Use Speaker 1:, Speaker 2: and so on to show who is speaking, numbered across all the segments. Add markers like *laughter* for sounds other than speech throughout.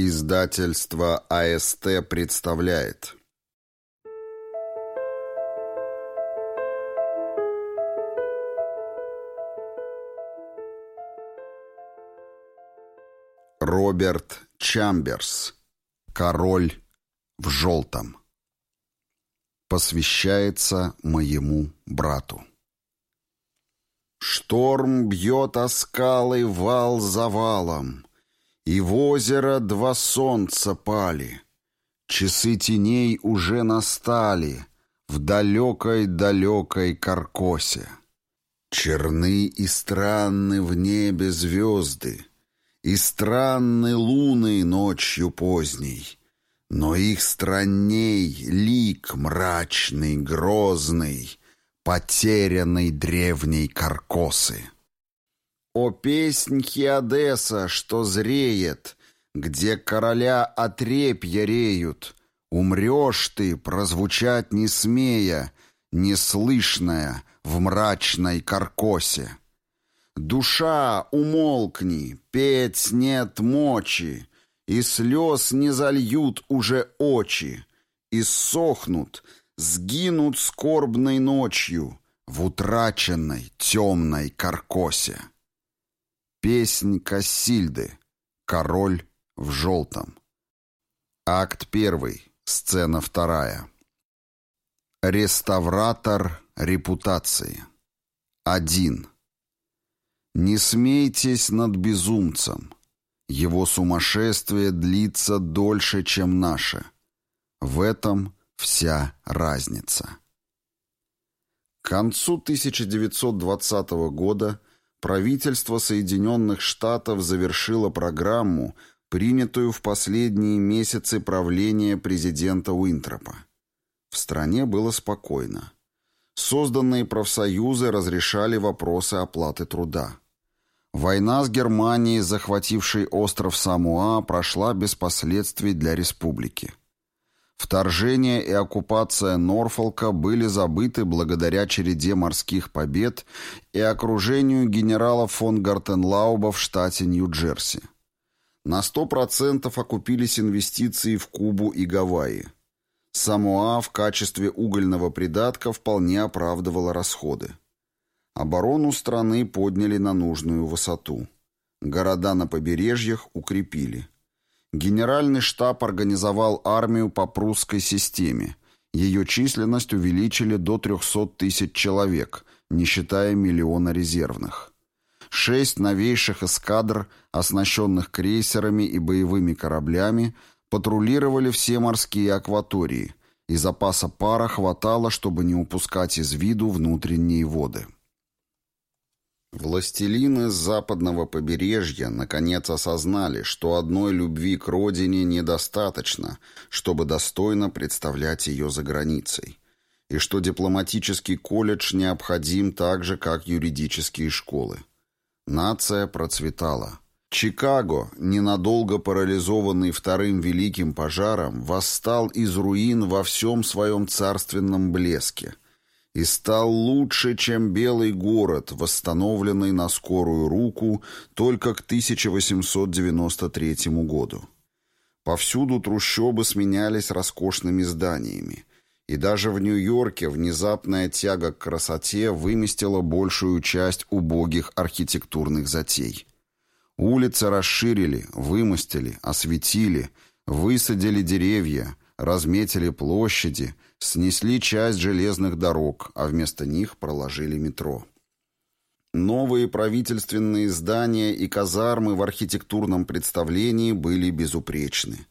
Speaker 1: Издательство АСТ представляет. Роберт Чамберс. Король в желтом Посвящается моему брату. Шторм бьет о скалы вал за валом, И в озеро два солнца пали. Часы теней уже настали В далекой-далекой каркосе. Черны и странны в небе звезды, И странны луны ночью поздней, Но их странней лик мрачный, грозный, потерянной древней каркосы. О песнь Хиадеса, что зреет, где короля отрепья реют, умрешь ты, прозвучать не смея, неслышная в мрачной каркосе. Душа, умолкни, петь нет мочи, и слез не зальют уже очи, и сохнут — сгинут скорбной ночью в утраченной темной каркосе. Песнь Кассильды. Король в желтом. Акт первый. Сцена вторая. Реставратор репутации. Один. Не смейтесь над безумцем. Его сумасшествие длится дольше, чем наше. В этом вся разница. К концу 1920 года правительство Соединенных Штатов завершило программу, принятую в последние месяцы правления президента Уинтропа. В стране было спокойно. Созданные профсоюзы разрешали вопросы оплаты труда. Война с Германией, захватившей остров Самуа, прошла без последствий для республики. Вторжение и оккупация Норфолка были забыты благодаря череде морских побед и окружению генерала фон Гартенлауба в штате Нью-Джерси. На 100% окупились инвестиции в Кубу и Гавайи. Самоа в качестве угольного придатка вполне оправдывала расходы. Оборону страны подняли на нужную высоту. Города на побережьях укрепили. Генеральный штаб организовал армию по прусской системе. Ее численность увеличили до 300 тысяч человек, не считая миллиона резервных. Шесть новейших эскадр, оснащенных крейсерами и боевыми кораблями, патрулировали все морские акватории, и запаса пара хватало, чтобы не упускать из виду внутренние воды. Властелины с западного побережья наконец осознали, что одной любви к родине недостаточно, чтобы достойно представлять ее за границей, и что дипломатический колледж необходим так же, как юридические школы. Нация процветала. Чикаго, ненадолго парализованный вторым великим пожаром, восстал из руин во всем своем царственном блеске – и стал лучше, чем Белый город, восстановленный на скорую руку только к 1893 году. Повсюду трущобы сменялись роскошными зданиями, и даже в Нью-Йорке внезапная тяга к красоте выместила большую часть убогих архитектурных затей. Улицы расширили, вымостили, осветили, высадили деревья, разметили площади – снесли часть железных дорог, а вместо них проложили метро. Новые правительственные здания и казармы в архитектурном представлении были безупречны.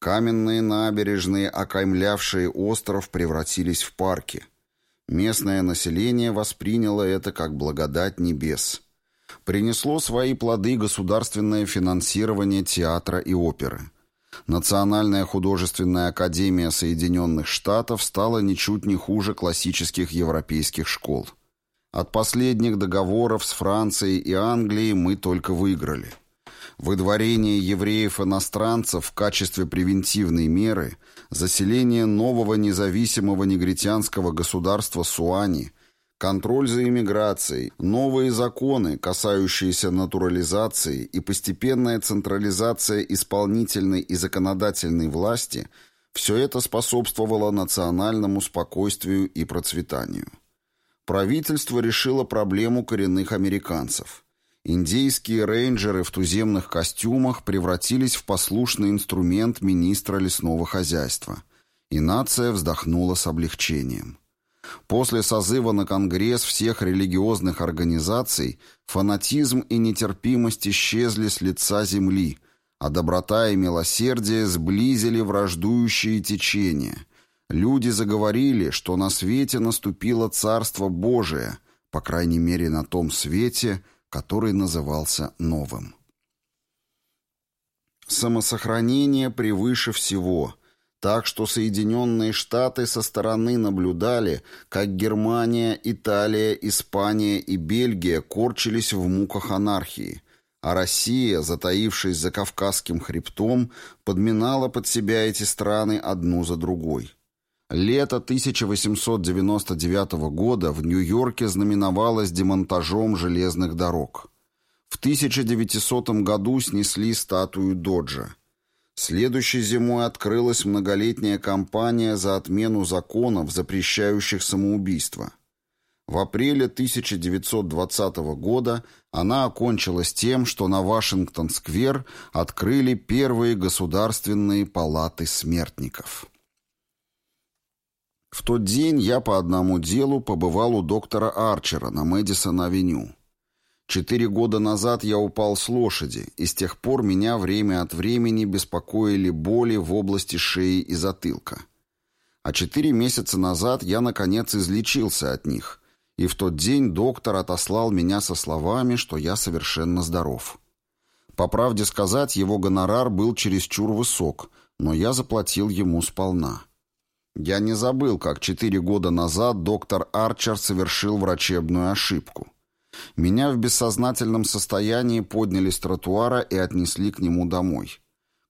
Speaker 1: Каменные набережные, окаймлявшие остров, превратились в парки. Местное население восприняло это как благодать небес. Принесло свои плоды государственное финансирование театра и оперы. Национальная художественная академия Соединенных Штатов стала ничуть не хуже классических европейских школ. От последних договоров с Францией и Англией мы только выиграли. Выдворение евреев-иностранцев в качестве превентивной меры, заселение нового независимого негритянского государства Суани, контроль за иммиграцией, новые законы, касающиеся натурализации и постепенная централизация исполнительной и законодательной власти – все это способствовало национальному спокойствию и процветанию. Правительство решило проблему коренных американцев. Индейские рейнджеры в туземных костюмах превратились в послушный инструмент министра лесного хозяйства. И нация вздохнула с облегчением. После созыва на Конгресс всех религиозных организаций фанатизм и нетерпимость исчезли с лица земли, а доброта и милосердие сблизили враждующие течения. Люди заговорили, что на свете наступило Царство Божие, по крайней мере на том свете, который назывался новым. Самосохранение превыше всего – так что Соединенные Штаты со стороны наблюдали, как Германия, Италия, Испания и Бельгия корчились в муках анархии, а Россия, затаившись за Кавказским хребтом, подминала под себя эти страны одну за другой. Лето 1899 года в Нью-Йорке знаменовалось демонтажом железных дорог. В 1900 году снесли статую Доджа. Следующей зимой открылась многолетняя кампания за отмену законов, запрещающих самоубийство. В апреле 1920 года она окончилась тем, что на Вашингтон-сквер открыли первые государственные палаты смертников. В тот день я по одному делу побывал у доктора Арчера на Мэдисон-авеню. Четыре года назад я упал с лошади, и с тех пор меня время от времени беспокоили боли в области шеи и затылка. А четыре месяца назад я, наконец, излечился от них, и в тот день доктор отослал меня со словами, что я совершенно здоров. По правде сказать, его гонорар был чересчур высок, но я заплатил ему сполна. Я не забыл, как четыре года назад доктор Арчер совершил врачебную ошибку. Меня в бессознательном состоянии подняли с тротуара и отнесли к нему домой.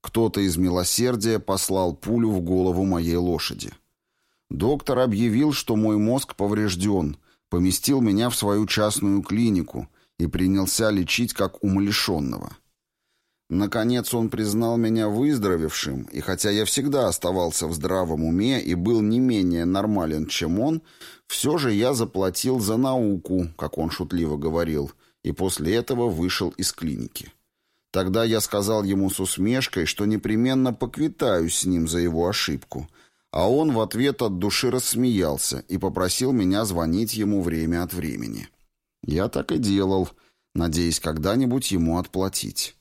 Speaker 1: Кто-то из милосердия послал пулю в голову моей лошади. Доктор объявил, что мой мозг поврежден, поместил меня в свою частную клинику и принялся лечить как умалишенного. Наконец он признал меня выздоровевшим, и хотя я всегда оставался в здравом уме и был не менее нормален, чем он, все же я заплатил за науку, как он шутливо говорил, и после этого вышел из клиники. Тогда я сказал ему с усмешкой, что непременно поквитаюсь с ним за его ошибку, а он в ответ от души рассмеялся и попросил меня звонить ему время от времени. Я так и делал, надеясь когда-нибудь ему отплатить.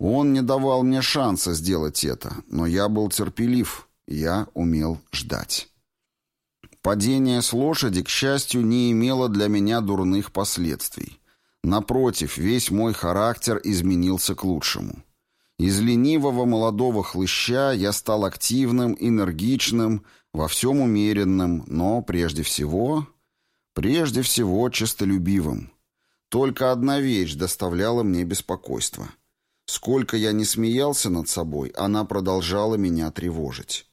Speaker 1: Он не давал мне шанса сделать это, но я был терпелив, я умел ждать. Падение с лошади, к счастью, не имело для меня дурных последствий. Напротив, весь мой характер изменился к лучшему. Из ленивого молодого хлыща я стал активным, энергичным, во всем умеренным, но прежде всего, прежде всего честолюбивым. Только одна вещь доставляла мне беспокойство — Сколько я не смеялся над собой, она продолжала меня тревожить.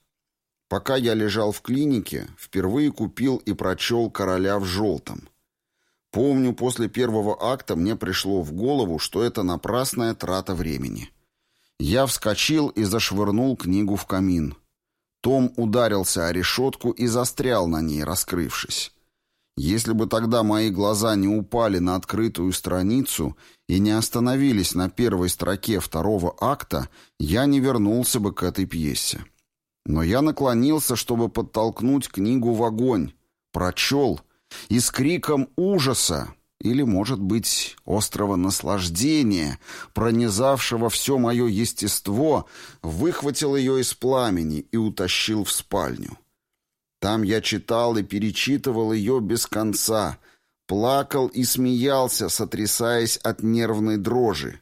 Speaker 1: Пока я лежал в клинике, впервые купил и прочел «Короля в желтом». Помню, после первого акта мне пришло в голову, что это напрасная трата времени. Я вскочил и зашвырнул книгу в камин. Том ударился о решетку и застрял на ней, раскрывшись. Если бы тогда мои глаза не упали на открытую страницу и не остановились на первой строке второго акта, я не вернулся бы к этой пьесе. Но я наклонился, чтобы подтолкнуть книгу в огонь, прочел и с криком ужаса, или, может быть, острого наслаждения, пронизавшего все мое естество, выхватил ее из пламени и утащил в спальню. Там я читал и перечитывал ее без конца, плакал и смеялся, сотрясаясь от нервной дрожи.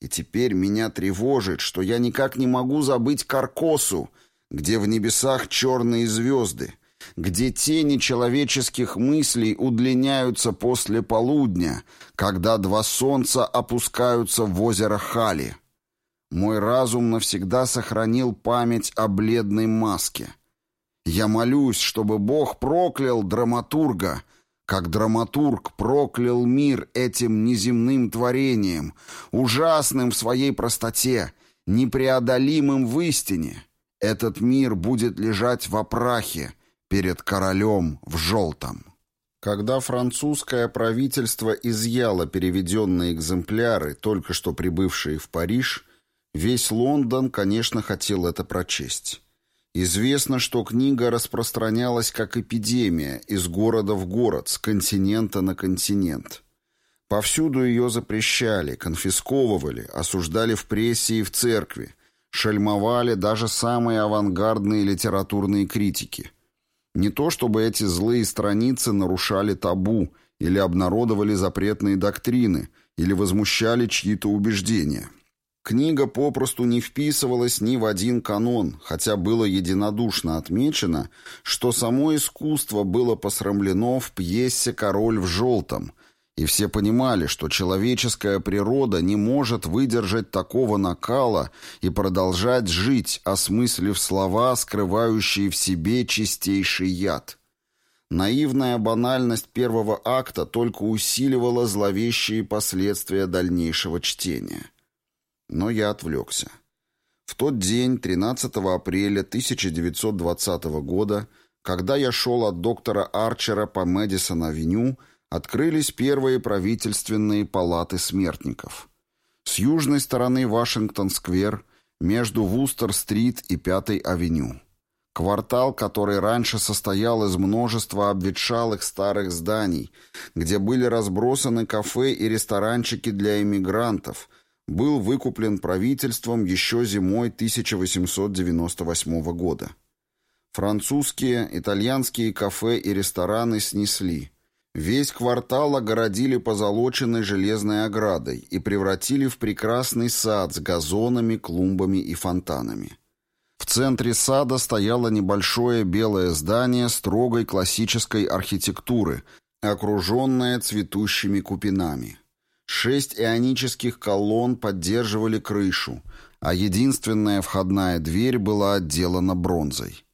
Speaker 1: И теперь меня тревожит, что я никак не могу забыть Каркосу, где в небесах черные звезды, где тени человеческих мыслей удлиняются после полудня, когда два солнца опускаются в озеро Хали. Мой разум навсегда сохранил память о бледной маске — я молюсь, чтобы Бог проклял драматурга, как драматург проклял мир этим неземным творением, ужасным в своей простоте, непреодолимым в истине. Этот мир будет лежать в опрахе перед королем в желтом. Когда французское правительство изъяло переведенные экземпляры, только что прибывшие в Париж, весь Лондон, конечно, хотел это прочесть. Известно, что книга распространялась как эпидемия из города в город, с континента на континент. Повсюду ее запрещали, конфисковывали, осуждали в прессе и в церкви, шельмовали даже самые авангардные литературные критики. Не то чтобы эти злые страницы нарушали табу или обнародовали запретные доктрины, или возмущали чьи-то убеждения – Книга попросту не вписывалась ни в один канон, хотя было единодушно отмечено, что само искусство было посрамлено в пьесе «Король в желтом», и все понимали, что человеческая природа не может выдержать такого накала и продолжать жить, осмыслив слова, скрывающие в себе чистейший яд. Наивная банальность первого акта только усиливала зловещие последствия дальнейшего чтения. Но я отвлекся. В тот день, 13 апреля 1920 года, когда я шел от доктора Арчера по Мэдисон-авеню, открылись первые правительственные палаты смертников. С южной стороны Вашингтон-сквер, между Вустер-стрит и Пятой авеню. Квартал, который раньше состоял из множества обветшалых старых зданий, где были разбросаны кафе и ресторанчики для иммигрантов – был выкуплен правительством еще зимой 1898 года. Французские, итальянские кафе и рестораны снесли. Весь квартал огородили позолоченной железной оградой и превратили в прекрасный сад с газонами, клумбами и фонтанами. В центре сада стояло небольшое белое здание строгой классической архитектуры, окруженное цветущими купинами. Шесть ионических колонн поддерживали крышу, а единственная входная дверь была отделана бронзой.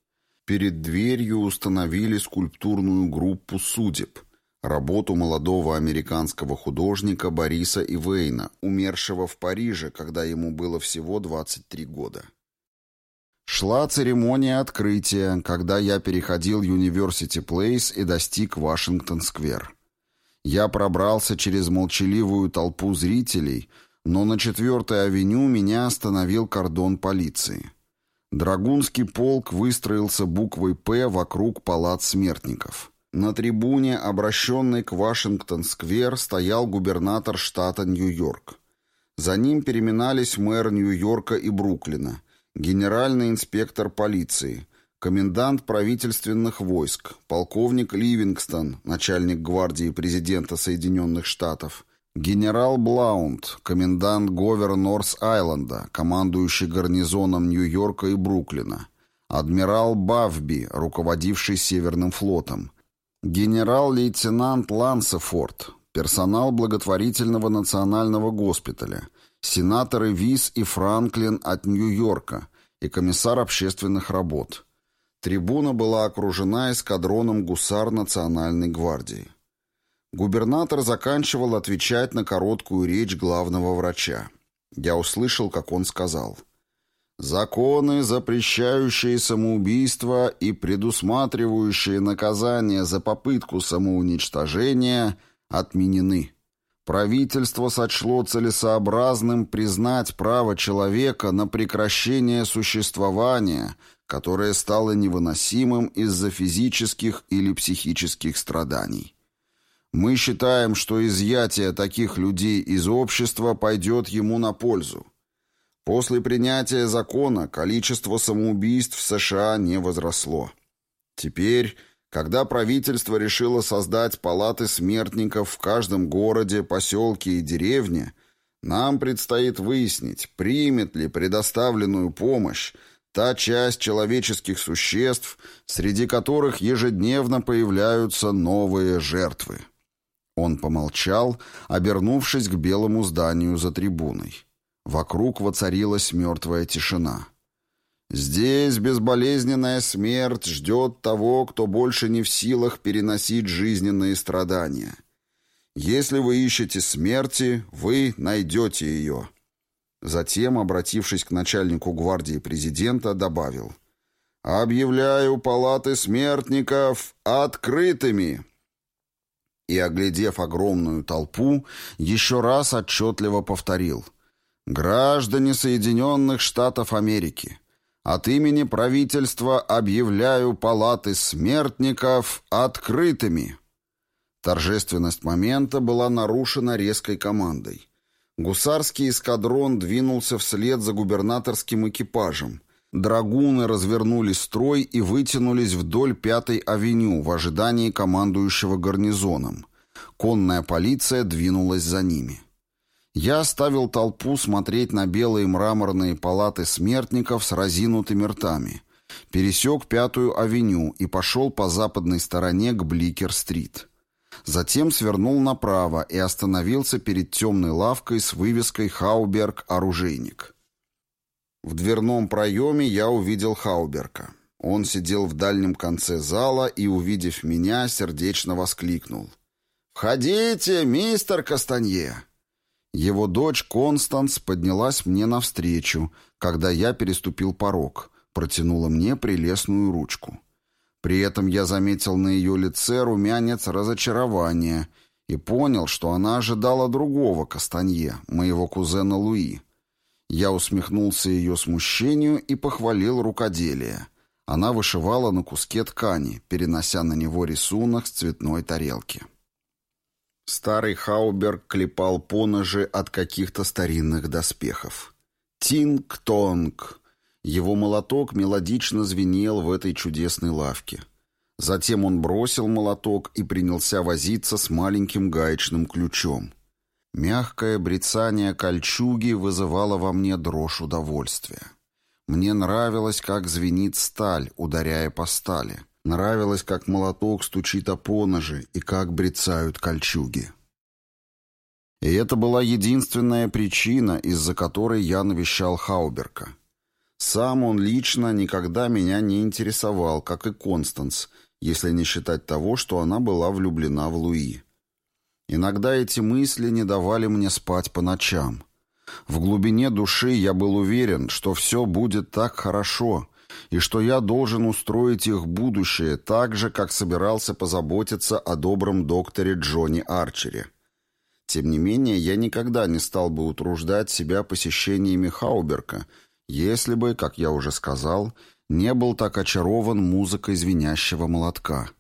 Speaker 1: Перед дверью установили скульптурную группу судеб, работу молодого американского художника Бориса Ивейна, умершего в Париже, когда ему было всего 23 года. Шла церемония открытия, когда я переходил University Place и достиг Вашингтон-сквер. Я пробрался через молчаливую толпу зрителей, но на 4-й авеню меня остановил кордон полиции. Драгунский полк выстроился буквой «П» вокруг палат смертников. На трибуне, обращенной к Вашингтон-сквер, стоял губернатор штата Нью-Йорк. За ним переминались мэр Нью-Йорка и Бруклина, генеральный инспектор полиции, комендант правительственных войск, полковник Ливингстон, начальник гвардии президента Соединенных Штатов, генерал Блаунд, комендант Говер Норс-Айленда, командующий гарнизоном Нью-Йорка и Бруклина, адмирал Бавби, руководивший Северным флотом, генерал-лейтенант Лансефорд, персонал благотворительного национального госпиталя, сенаторы Вис и Франклин от Нью-Йорка и комиссар общественных работ – Трибуна была окружена эскадроном гусар Национальной гвардии. Губернатор заканчивал отвечать на короткую речь главного врача. Я услышал, как он сказал. «Законы, запрещающие самоубийство и предусматривающие наказание за попытку самоуничтожения, отменены. Правительство сочло целесообразным признать право человека на прекращение существования – которое стало невыносимым из-за физических или психических страданий. Мы считаем, что изъятие таких людей из общества пойдет ему на пользу. После принятия закона количество самоубийств в США не возросло. Теперь, когда правительство решило создать палаты смертников в каждом городе, поселке и деревне, нам предстоит выяснить, примет ли предоставленную помощь та часть человеческих существ, среди которых ежедневно появляются новые жертвы. Он помолчал, обернувшись к белому зданию за трибуной. Вокруг воцарилась мертвая тишина. Здесь безболезненная смерть ждет того, кто больше не в силах переносить жизненные страдания. Если вы ищете смерти, вы найдете ее». Затем, обратившись к начальнику гвардии президента, добавил «Объявляю палаты смертников открытыми!» И, оглядев огромную толпу, еще раз отчетливо повторил «Граждане Соединенных Штатов Америки, от имени правительства объявляю палаты смертников открытыми!» Торжественность момента была нарушена резкой командой. Гусарский эскадрон двинулся вслед за губернаторским экипажем. Драгуны развернули строй и вытянулись вдоль Пятой авеню в ожидании командующего гарнизоном. Конная полиция двинулась за ними. Я оставил толпу смотреть на белые мраморные палаты смертников с разинутыми ртами. Пересек Пятую авеню и пошел по западной стороне к Бликер-стрит. Затем свернул направо и остановился перед темной лавкой с вывеской «Хауберг. Оружейник». В дверном проеме я увидел Хауберка. Он сидел в дальнем конце зала и, увидев меня, сердечно воскликнул. «Входите, мистер Кастанье!» Его дочь Констанс поднялась мне навстречу, когда я переступил порог, протянула мне прелестную ручку. При этом я заметил на ее лице румянец разочарования и понял, что она ожидала другого Кастанье, моего кузена Луи. Я усмехнулся ее смущению и похвалил рукоделие. Она вышивала на куске ткани, перенося на него рисунок с цветной тарелки. Старый Хауберг клепал поножи от каких-то старинных доспехов. «Тинг-тонг!» Его молоток мелодично звенел в этой чудесной лавке. Затем он бросил молоток и принялся возиться с маленьким гаечным ключом. Мягкое брецание кольчуги вызывало во мне дрожь удовольствия. Мне нравилось, как звенит сталь, ударяя по стали. Нравилось, как молоток стучит о поножи и как брецают кольчуги. И это была единственная причина, из-за которой я навещал Хауберка. Сам он лично никогда меня не интересовал, как и Констанс, если не считать того, что она была влюблена в Луи. Иногда эти мысли не давали мне спать по ночам. В глубине души я был уверен, что все будет так хорошо, и что я должен устроить их будущее так же, как собирался позаботиться о добром докторе Джонни Арчере. Тем не менее, я никогда не стал бы утруждать себя посещениями Хауберка — если бы, как я уже сказал, не был так очарован музыкой звенящего молотка.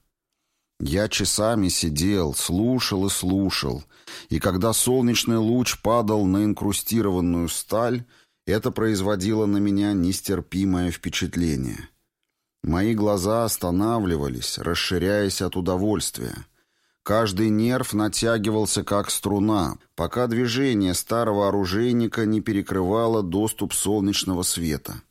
Speaker 1: Я часами сидел, слушал и слушал, и когда солнечный луч падал на инкрустированную сталь, это производило на меня нестерпимое впечатление. Мои глаза останавливались, расширяясь от удовольствия. Каждый нерв натягивался как струна, пока движение старого оружейника не перекрывало доступ солнечного света.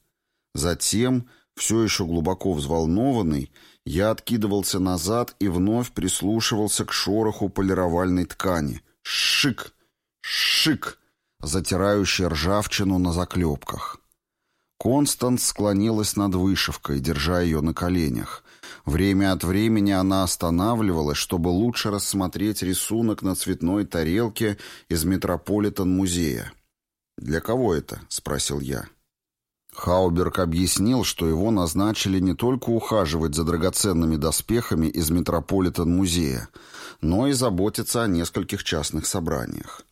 Speaker 1: Затем, все еще глубоко взволнованный, я откидывался назад и вновь прислушивался к шороху полировальной ткани. Шик! Шик! Затирающий ржавчину на заклепках. Констант склонилась над вышивкой, держа ее на коленях. Время от времени она останавливалась, чтобы лучше рассмотреть рисунок на цветной тарелке из Метрополитен-музея. «Для кого это?» — спросил я. Хауберг объяснил, что его назначили не только ухаживать за драгоценными доспехами из Метрополитен-музея, но и заботиться о нескольких частных собраниях.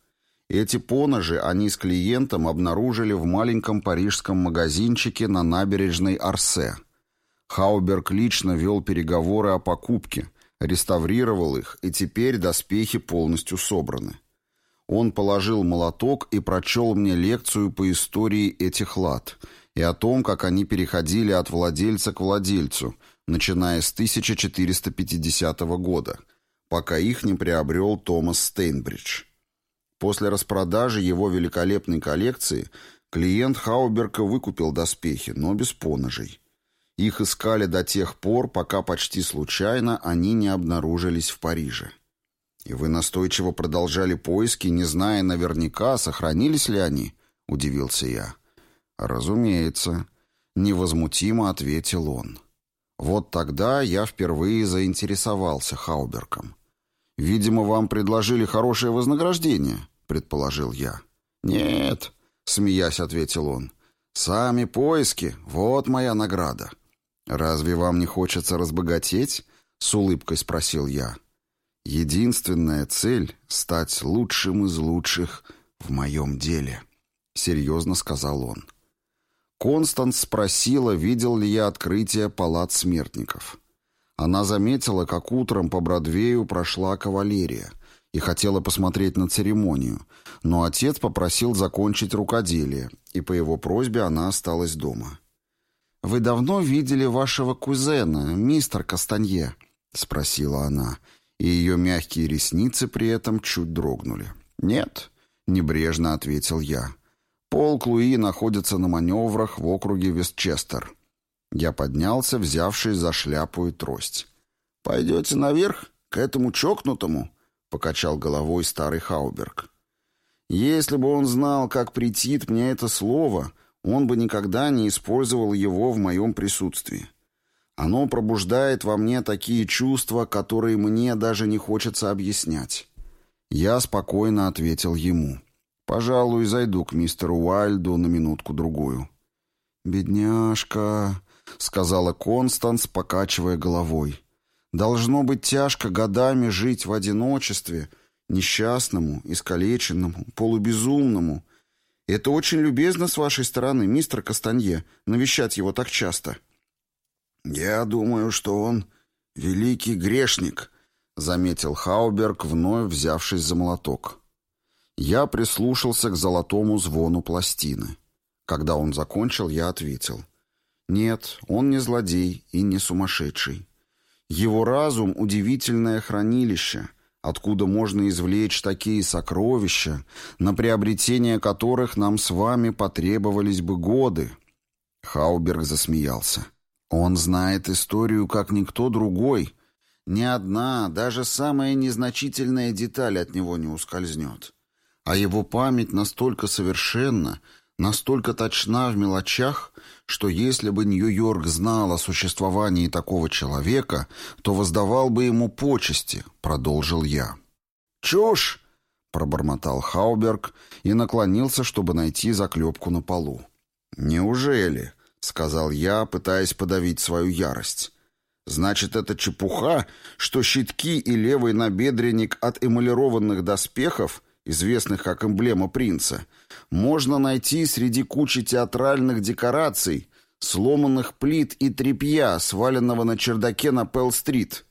Speaker 1: Эти поножи они с клиентом обнаружили в маленьком парижском магазинчике на набережной Арсе. Хауберг лично вел переговоры о покупке, реставрировал их, и теперь доспехи полностью собраны. Он положил молоток и прочел мне лекцию по истории этих лад и о том, как они переходили от владельца к владельцу, начиная с 1450 года, пока их не приобрел Томас Стейнбридж. После распродажи его великолепной коллекции клиент Хауберка выкупил доспехи, но без поножей. Их искали до тех пор, пока почти случайно они не обнаружились в Париже. «И вы настойчиво продолжали поиски, не зная наверняка, сохранились ли они?» — удивился я. «Разумеется. Невозмутимо ответил он. Вот тогда я впервые заинтересовался Хауберком. «Видимо, вам предложили хорошее вознаграждение», — предположил я. «Нет», — смеясь ответил он. «Сами поиски — вот моя награда». «Разве вам не хочется разбогатеть?» — с улыбкой спросил я. «Единственная цель — стать лучшим из лучших в моем деле», — серьезно сказал он. Констанс спросила, видел ли я открытие палат смертников. Она заметила, как утром по Бродвею прошла кавалерия и хотела посмотреть на церемонию, но отец попросил закончить рукоделие, и по его просьбе она осталась дома. «Вы давно видели вашего кузена, мистер Кастанье?» — спросила она, и ее мягкие ресницы при этом чуть дрогнули. «Нет», — небрежно ответил я. Полк Луи находится на маневрах в округе Вестчестер. Я поднялся, взявшись за шляпу и трость. «Пойдете наверх, к этому чокнутому?» — покачал головой старый Хауберг. «Если бы он знал, как претит мне это слово, он бы никогда не использовал его в моем присутствии. Оно пробуждает во мне такие чувства, которые мне даже не хочется объяснять». Я спокойно ответил ему. Пожалуй, зайду к мистеру Уайльду на минутку-другую. «Бедняжка», — сказала Констанс, покачивая головой. «Должно быть тяжко годами жить в одиночестве, несчастному, искалеченному, полубезумному. Это очень любезно с вашей стороны, мистер Кастанье, навещать его так часто». «Я думаю, что он великий грешник», — заметил Хауберг, вновь взявшись за молоток. Я прислушался к золотому звону пластины. Когда он закончил, я ответил. Нет, он не злодей и не сумасшедший. Его разум — удивительное хранилище, откуда можно извлечь такие сокровища, на приобретение которых нам с вами потребовались бы годы. Хауберг засмеялся. Он знает историю, как никто другой. Ни одна, даже самая незначительная деталь от него не ускользнет а его память настолько совершенна, настолько точна в мелочах, что если бы Нью-Йорк знал о существовании такого человека, то воздавал бы ему почести, продолжил я. «Чушь!» — пробормотал Хауберг и наклонился, чтобы найти заклепку на полу. «Неужели?» — сказал я, пытаясь подавить свою ярость. «Значит, это чепуха, что щитки и левый набедренник от эмалированных доспехов известных как эмблема принца, можно найти среди кучи театральных декораций, сломанных плит и тряпья, сваленного на чердаке на Пелл-стрит.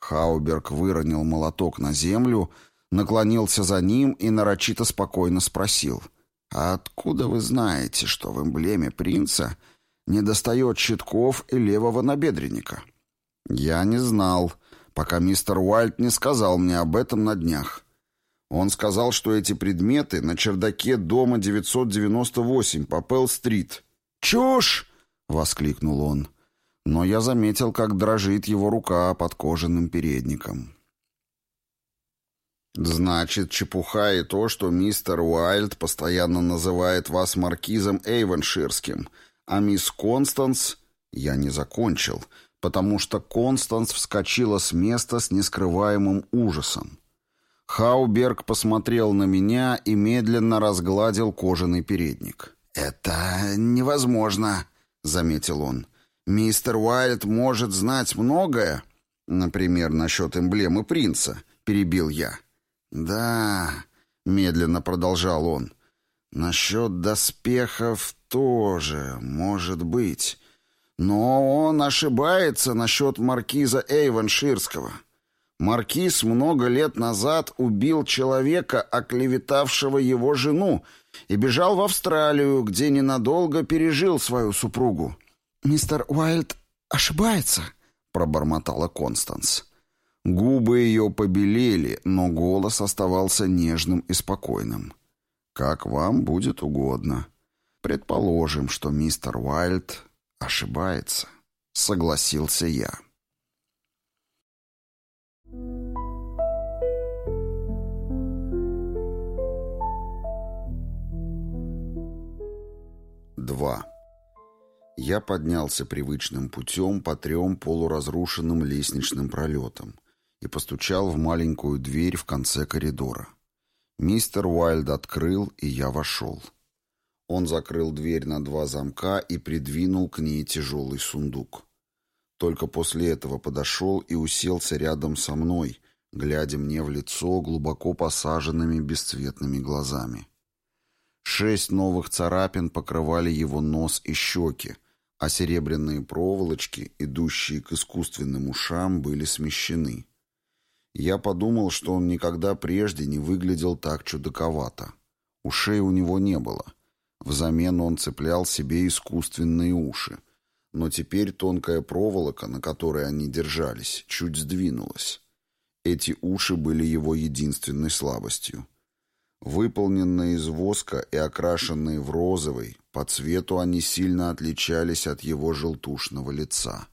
Speaker 1: Хауберг выронил молоток на землю, наклонился за ним и нарочито спокойно спросил. «А откуда вы знаете, что в эмблеме принца недостает щитков и левого набедренника?» «Я не знал, пока мистер Уайльд не сказал мне об этом на днях. Он сказал, что эти предметы на чердаке дома 998 по Пелл-стрит. «Чушь!» — воскликнул он. Но я заметил, как дрожит его рука под кожаным передником. «Значит, чепуха и то, что мистер Уайльд постоянно называет вас маркизом Эйвенширским, а мисс Констанс...» Я не закончил, потому что Констанс вскочила с места с нескрываемым ужасом. Хауберг посмотрел на меня и медленно разгладил кожаный передник. «Это невозможно», — заметил он. «Мистер Уайльд может знать многое, например, насчет эмблемы принца», — перебил я. «Да», — медленно продолжал он, — «насчет доспехов тоже, может быть. Но он ошибается насчет маркиза Эйвенширского». Маркиз много лет назад убил человека, оклеветавшего его жену, и бежал в Австралию, где ненадолго пережил свою супругу. «Мистер Уайльд ошибается», — пробормотала Констанс. Губы ее побелели, но голос оставался нежным и спокойным. «Как вам будет угодно. Предположим, что мистер Уайльд ошибается», — согласился я. Два. Я поднялся привычным путем по трем полуразрушенным лестничным пролетам и постучал в маленькую дверь в конце коридора. Мистер Уайльд открыл, и я вошел. Он закрыл дверь на два замка и придвинул к ней тяжелый сундук. Только после этого подошел и уселся рядом со мной, глядя мне в лицо глубоко посаженными бесцветными глазами. Шесть новых царапин покрывали его нос и щеки, а серебряные проволочки, идущие к искусственным ушам, были смещены. Я подумал, что он никогда прежде не выглядел так чудаковато. Ушей у него не было. Взамен он цеплял себе искусственные уши. Но теперь тонкая проволока, на которой они держались, чуть сдвинулась. Эти уши были его единственной слабостью. Выполненные из воска и окрашенные в розовый, по цвету они сильно отличались от его желтушного лица.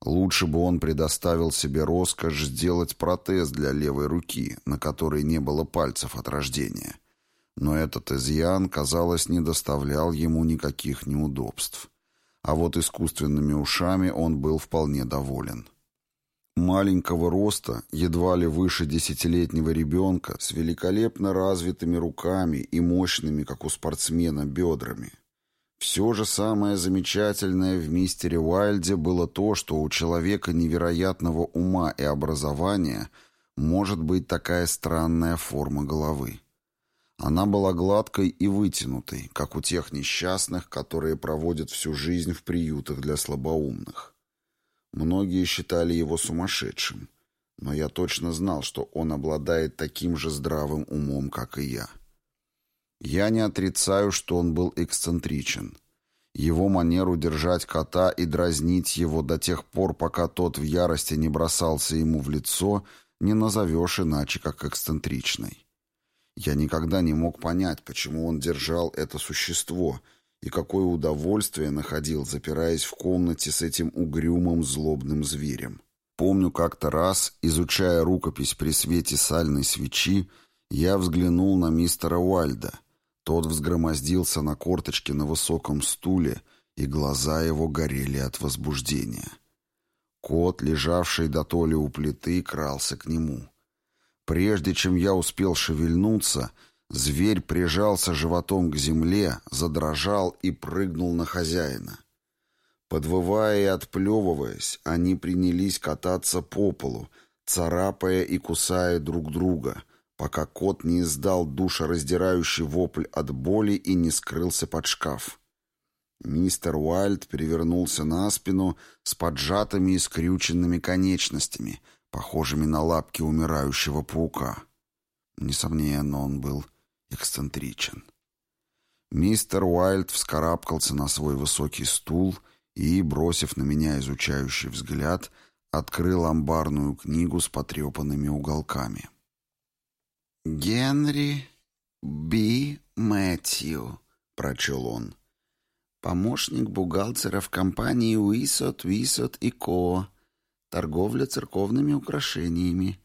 Speaker 1: Лучше бы он предоставил себе роскошь сделать протез для левой руки, на которой не было пальцев от рождения. Но этот изъян, казалось, не доставлял ему никаких неудобств. А вот искусственными ушами он был вполне доволен. Маленького роста, едва ли выше десятилетнего ребенка, с великолепно развитыми руками и мощными, как у спортсмена, бедрами. Все же самое замечательное в мистере Уайльде было то, что у человека невероятного ума и образования может быть такая странная форма головы. Она была гладкой и вытянутой, как у тех несчастных, которые проводят всю жизнь в приютах для слабоумных. Многие считали его сумасшедшим, но я точно знал, что он обладает таким же здравым умом, как и я. Я не отрицаю, что он был эксцентричен. Его манеру держать кота и дразнить его до тех пор, пока тот в ярости не бросался ему в лицо, не назовешь иначе, как эксцентричной. Я никогда не мог понять, почему он держал это существо — и какое удовольствие находил, запираясь в комнате с этим угрюмым злобным зверем. Помню как-то раз, изучая рукопись при свете сальной свечи, я взглянул на мистера Уальда. Тот взгромоздился на корточке на высоком стуле, и глаза его горели от возбуждения. Кот, лежавший до толи у плиты, крался к нему. Прежде чем я успел шевельнуться, Зверь прижался животом к земле, задрожал и прыгнул на хозяина. Подвывая и отплевываясь, они принялись кататься по полу, царапая и кусая друг друга, пока кот не издал душераздирающий вопль от боли и не скрылся под шкаф. Мистер Уайльд перевернулся на спину с поджатыми и скрюченными конечностями, похожими на лапки умирающего паука. Несомненно, он был эксцентричен. Мистер Уайльд вскарабкался на свой высокий стул и, бросив на меня изучающий взгляд, открыл амбарную книгу с потрепанными уголками. «Генри Би Мэтью», — прочел он, — «помощник бухгалтера в компании Уисот, Висот и Ко, торговля церковными украшениями.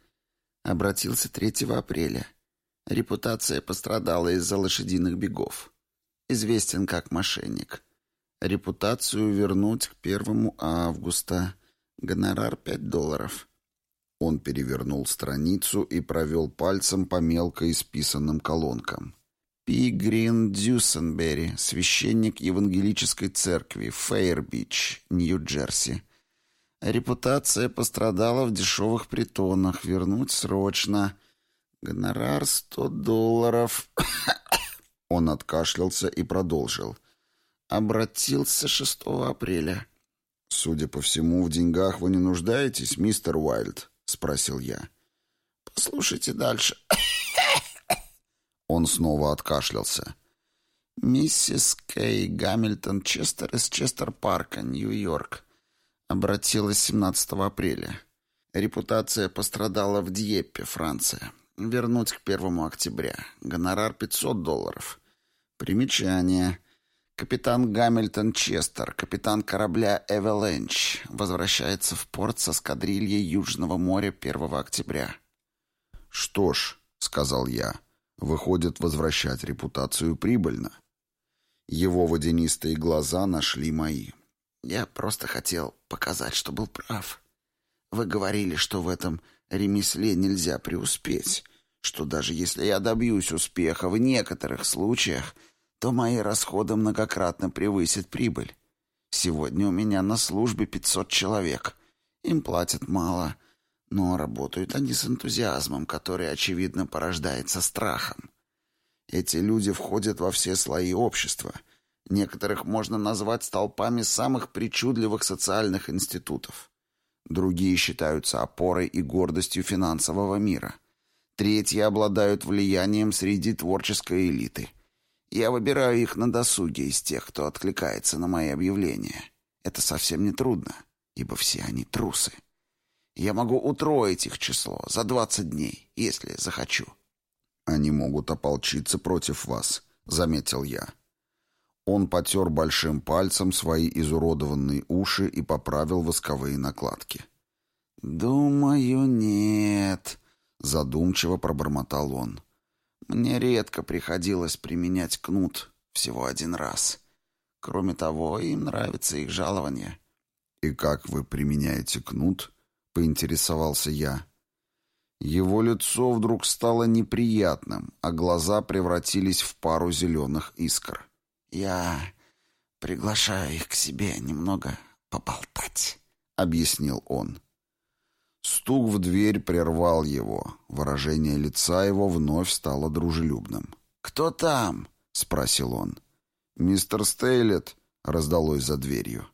Speaker 1: Обратился 3 апреля». Репутация пострадала из-за лошадиных бегов. Известен как мошенник. Репутацию вернуть к первому августа. Гонорар пять долларов. Он перевернул страницу и провел пальцем по мелко исписанным колонкам. Пи Грин Дюсенбери, священник Евангелической церкви, Фейербич, Нью-Джерси. Репутация пострадала в дешевых притонах. Вернуть срочно. Гонорар сто долларов. *coughs* Он откашлялся и продолжил. Обратился 6 апреля. Судя по всему, в деньгах вы не нуждаетесь, мистер Уайльд, спросил я. Послушайте дальше. Он снова откашлялся. Миссис Кей Гамильтон Честер из Честер-парка, Нью-Йорк. Обратилась 17 апреля. Репутация пострадала в Дьеппе, Франция. Вернуть к первому октября. Гонорар 500 долларов. Примечание. Капитан Гамильтон Честер, капитан корабля «Эвеленч», возвращается в порт со эскадрильей Южного моря 1 октября. «Что ж», — сказал я, — «выходит, возвращать репутацию прибыльно». Его водянистые глаза нашли мои.
Speaker 2: «Я просто хотел показать, что был прав. Вы говорили, что в этом ремесле нельзя преуспеть, что даже если я добьюсь успеха в некоторых случаях, то мои расходы многократно превысят прибыль. Сегодня у меня на службе 500 человек. Им платят мало, но работают они с энтузиазмом, который, очевидно, порождается страхом. Эти люди входят во все слои общества. Некоторых можно назвать столпами самых причудливых социальных институтов. Другие считаются опорой и гордостью финансового мира. Третьи обладают влиянием среди творческой элиты. Я выбираю их на досуге из тех, кто откликается на мои объявления. Это совсем не трудно, ибо все они трусы. Я могу утроить их число за 20 дней, если захочу.
Speaker 1: Они могут ополчиться против вас, заметил я. Он потер большим пальцем свои изуродованные уши и поправил восковые накладки.
Speaker 2: «Думаю, нет», — задумчиво пробормотал он. «Мне редко приходилось применять кнут, всего один раз. Кроме того, им нравится их жалование».
Speaker 1: «И как вы применяете кнут?» — поинтересовался я. Его лицо вдруг стало неприятным, а глаза превратились в пару зеленых искр.
Speaker 2: «Я приглашаю их к себе немного поболтать», —
Speaker 1: объяснил он. Стук в дверь прервал его. Выражение лица его вновь стало дружелюбным.
Speaker 2: «Кто там?» — спросил он.
Speaker 1: «Мистер Стейлет», — раздалось за дверью.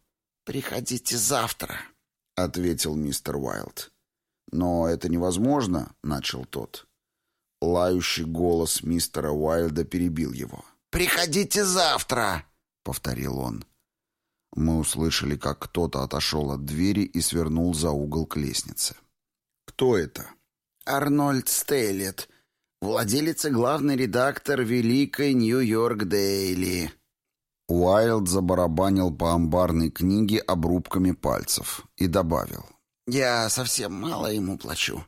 Speaker 2: «Приходите завтра», — ответил мистер Уайлд.
Speaker 1: «Но это невозможно», — начал тот. Лающий голос мистера Уайлда перебил его.
Speaker 2: «Приходите завтра!» — повторил он.
Speaker 1: Мы услышали, как кто-то отошел от двери и свернул за угол к лестнице. «Кто это?»
Speaker 2: «Арнольд Стейлет, владелец и главный редактор Великой Нью-Йорк Дейли».
Speaker 1: Уайлд забарабанил по амбарной книге обрубками пальцев и добавил.
Speaker 2: «Я совсем мало ему плачу,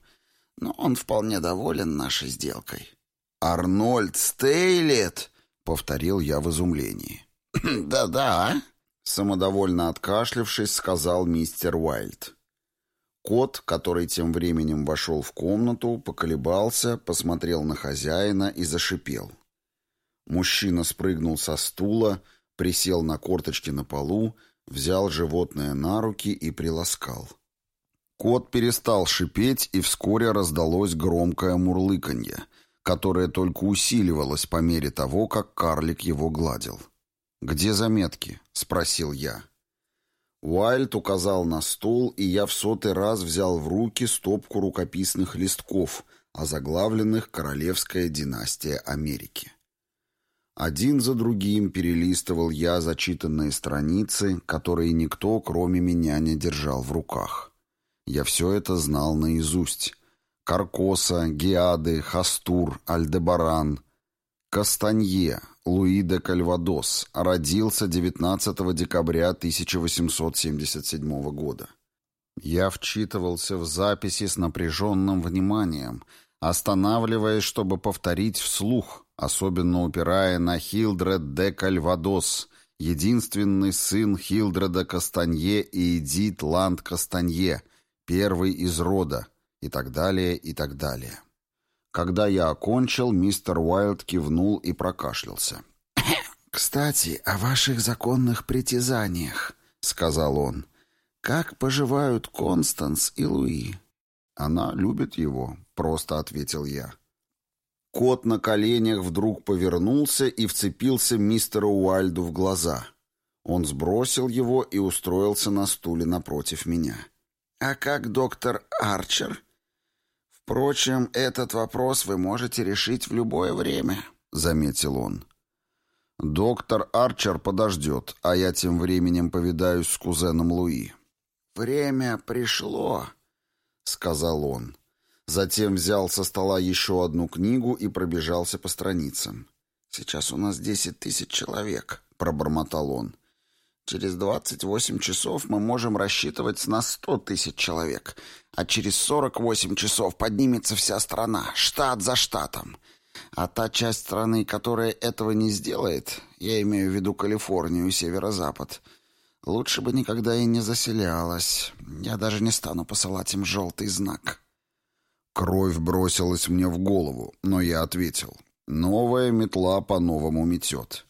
Speaker 2: но он вполне доволен нашей сделкой».
Speaker 1: «Арнольд Стейлет!» повторил я в изумлении. *clears throat*
Speaker 2: «Да-да», —
Speaker 1: самодовольно откашлившись, сказал мистер Уайльд. Кот, который тем временем вошел в комнату, поколебался, посмотрел на хозяина и зашипел. Мужчина спрыгнул со стула, присел на корточки на полу, взял животное на руки и приласкал. Кот перестал шипеть, и вскоре раздалось громкое мурлыканье — которое только усиливалось по мере того, как карлик его гладил. «Где заметки?» — спросил я. Уайльд указал на стол, и я в сотый раз взял в руки стопку рукописных листков, озаглавленных «Королевская династия Америки». Один за другим перелистывал я зачитанные страницы, которые никто, кроме меня, не держал в руках. Я все это знал наизусть, Каркоса, Геады, Хастур, Альдебаран. Кастанье, Луи де Кальвадос, родился 19 декабря 1877 года. Я вчитывался в записи с напряженным вниманием, останавливаясь, чтобы повторить вслух, особенно упирая на Хилдред де Кальвадос, единственный сын Хилдреда Кастанье и Эдит Ланд Кастанье, первый из рода, и так далее, и так далее. Когда я окончил, мистер Уайлд кивнул и прокашлялся. *coughs*
Speaker 2: «Кстати, о ваших законных притязаниях», — сказал он. «Как поживают Констанс и Луи?»
Speaker 1: «Она любит его», — просто ответил я. Кот на коленях вдруг повернулся и вцепился мистеру Уайльду в глаза. Он сбросил его и устроился на стуле напротив меня.
Speaker 2: «А как доктор Арчер?» «Впрочем, этот вопрос вы можете решить в любое время», — заметил он.
Speaker 1: «Доктор Арчер подождет, а я тем временем повидаюсь с кузеном Луи».
Speaker 2: «Время пришло», — сказал он.
Speaker 1: Затем взял со стола еще одну книгу и пробежался по страницам.
Speaker 2: «Сейчас у нас десять тысяч человек», — пробормотал он. Через 28 часов мы можем рассчитывать на 100 тысяч человек, а через 48 часов поднимется вся страна, штат за штатом. А та часть страны, которая этого не сделает, я имею в виду Калифорнию и Северо-Запад, лучше бы никогда и не заселялась. Я даже не стану посылать им желтый знак».
Speaker 1: Кровь бросилась мне в голову, но я ответил. «Новая метла по-новому метет».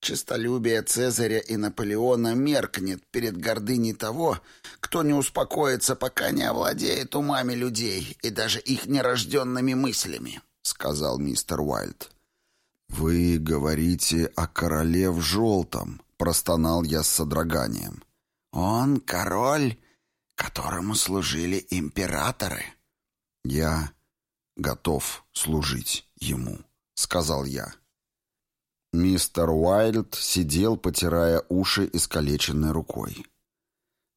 Speaker 2: Честолюбие Цезаря и Наполеона меркнет перед гордыней того, кто не успокоится, пока не овладеет умами людей и даже их нерожденными мыслями, — сказал мистер Уайльд.
Speaker 1: «Вы говорите о короле в желтом», — простонал я с содроганием.
Speaker 2: «Он король, которому служили императоры».
Speaker 1: «Я готов служить ему», — сказал я. Мистер Уайльд сидел, потирая уши искалеченной рукой.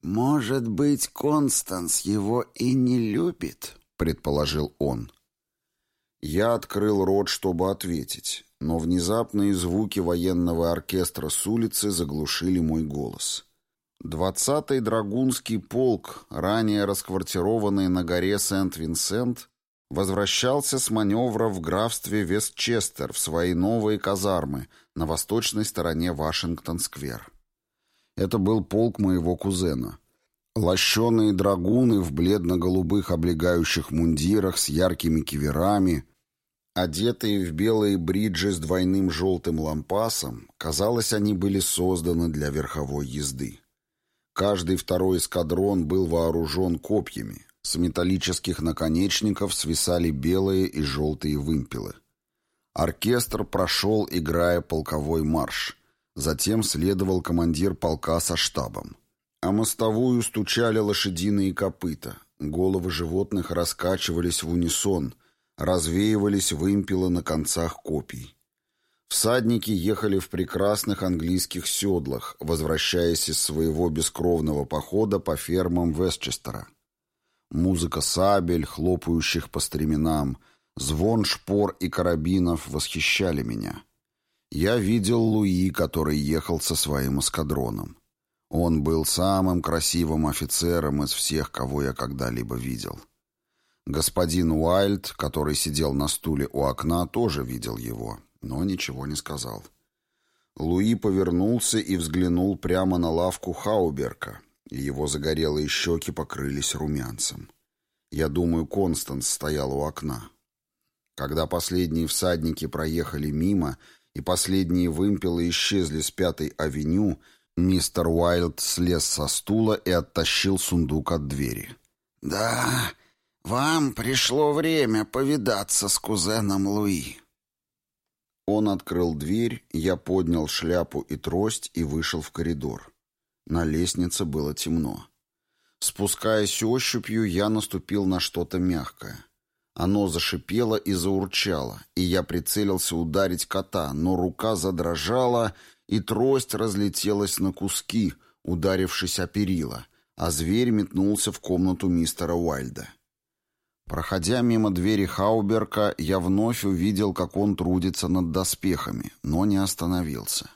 Speaker 2: «Может быть, Констанс его и не любит?» — предположил он.
Speaker 1: Я открыл рот, чтобы ответить, но внезапные звуки военного оркестра с улицы заглушили мой голос. Двадцатый драгунский полк, ранее расквартированный на горе Сент-Винсент, возвращался с маневра в графстве Вестчестер в свои новые казармы на восточной стороне Вашингтон-сквер. Это был полк моего кузена. Лощеные драгуны в бледно-голубых облегающих мундирах с яркими киверами, одетые в белые бриджи с двойным желтым лампасом, казалось, они были созданы для верховой езды. Каждый второй эскадрон был вооружен копьями, с металлических наконечников свисали белые и желтые вымпелы. Оркестр прошел, играя полковой марш. Затем следовал командир полка со штабом. А мостовую стучали лошадиные копыта. Головы животных раскачивались в унисон, развеивались вымпелы на концах копий. Всадники ехали в прекрасных английских седлах, возвращаясь из своего бескровного похода по фермам Вестчестера. Музыка сабель, хлопающих по стременам, звон шпор и карабинов восхищали меня. Я видел Луи, который ехал со своим эскадроном. Он был самым красивым офицером из всех, кого я когда-либо видел. Господин Уайльд, который сидел на стуле у окна, тоже видел его, но ничего не сказал. Луи повернулся и взглянул прямо на лавку Хауберка, и его загорелые щеки покрылись румянцем. Я думаю, Констанс стоял у окна. Когда последние всадники проехали мимо и последние вымпелы исчезли с Пятой авеню, мистер Уайлд слез со стула и оттащил сундук от двери.
Speaker 2: «Да, вам пришло время повидаться с кузеном Луи».
Speaker 1: Он открыл дверь, я поднял шляпу и трость и вышел в коридор. На лестнице было темно. Спускаясь ощупью, я наступил на что-то мягкое. Оно зашипело и заурчало, и я прицелился ударить кота, но рука задрожала, и трость разлетелась на куски, ударившись о перила, а зверь метнулся в комнату мистера Уайльда. Проходя мимо двери Хауберка, я вновь увидел, как он трудится над доспехами, но не остановился.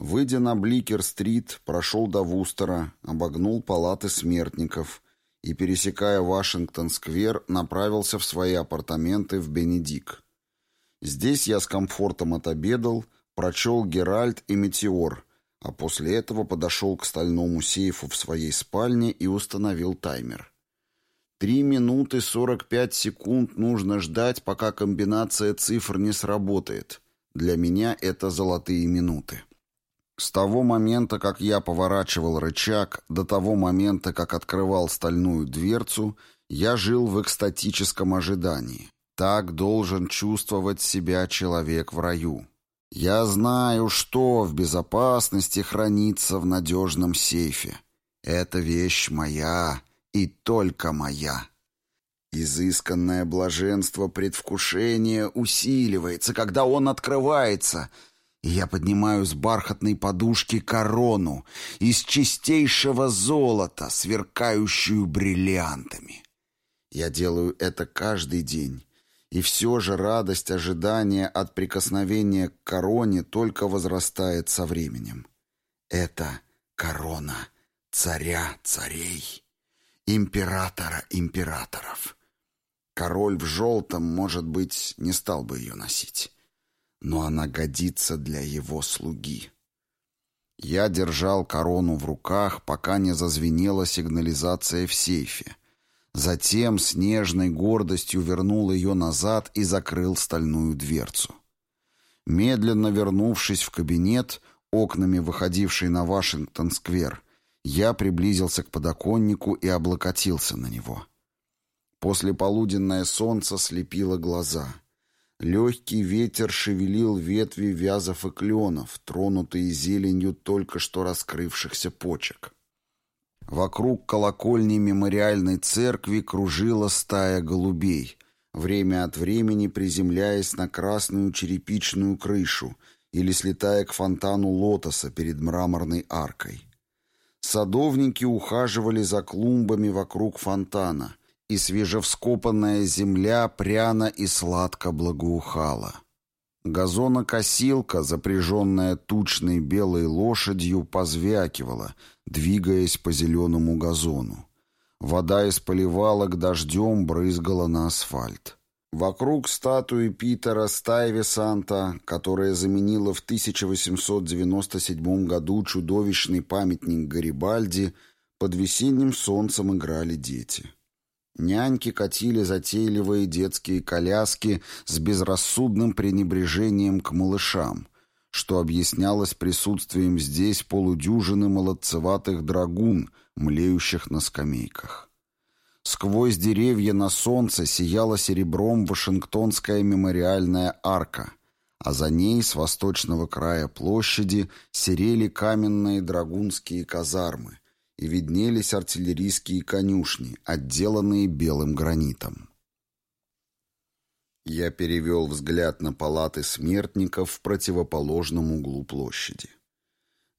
Speaker 1: Выйдя на Бликер-стрит, прошел до Вустера, обогнул палаты смертников и, пересекая Вашингтон-сквер, направился в свои апартаменты в Бенедик. Здесь я с комфортом отобедал, прочел «Геральт» и «Метеор», а после этого подошел к стальному сейфу в своей спальне и установил таймер. Три минуты сорок пять секунд нужно ждать, пока комбинация цифр не сработает. Для меня это золотые минуты. С того момента, как я поворачивал рычаг, до того момента, как открывал стальную дверцу, я жил в экстатическом ожидании. Так должен чувствовать себя человек в раю. Я знаю, что в безопасности хранится в надежном сейфе. Эта вещь моя и только моя. Изысканное блаженство предвкушения усиливается, когда он открывается — и я поднимаю с бархатной подушки корону из чистейшего золота, сверкающую бриллиантами. Я делаю это каждый день, и все же радость ожидания от прикосновения к короне только возрастает со временем. Это корона царя царей, императора императоров.
Speaker 2: Король в желтом, может быть, не стал бы ее носить. Но она годится для его слуги. Я держал корону в руках, пока не зазвенела сигнализация в сейфе. Затем с нежной гордостью вернул ее назад и закрыл стальную дверцу. Медленно вернувшись в кабинет, окнами выходивший на Вашингтон-сквер, я приблизился к подоконнику и облокотился на него. Послеполуденное солнце слепило глаза. Легкий ветер шевелил ветви вязов и кленов, тронутые зеленью только что раскрывшихся почек. Вокруг колокольни мемориальной церкви кружила стая голубей, время от времени приземляясь на красную черепичную крышу или слетая к фонтану лотоса перед мраморной аркой. Садовники ухаживали за клумбами вокруг фонтана, и свежевскопанная земля пряно и сладко благоухала. Газонокосилка, запряженная тучной белой лошадью, позвякивала, двигаясь по зеленому газону. Вода из поливалок дождем брызгала на асфальт. Вокруг статуи Питера Стайвесанта, которая заменила в 1897 году чудовищный памятник Гарибальди, под весенним солнцем играли дети. Няньки катили затейливые детские коляски с безрассудным пренебрежением к малышам, что объяснялось присутствием здесь полудюжины молодцеватых драгун, млеющих на скамейках. Сквозь деревья на солнце сияла серебром Вашингтонская мемориальная арка, а за ней с восточного края площади серели каменные драгунские казармы и виднелись артиллерийские конюшни, отделанные белым гранитом. Я перевел взгляд на палаты смертников в противоположном углу площади.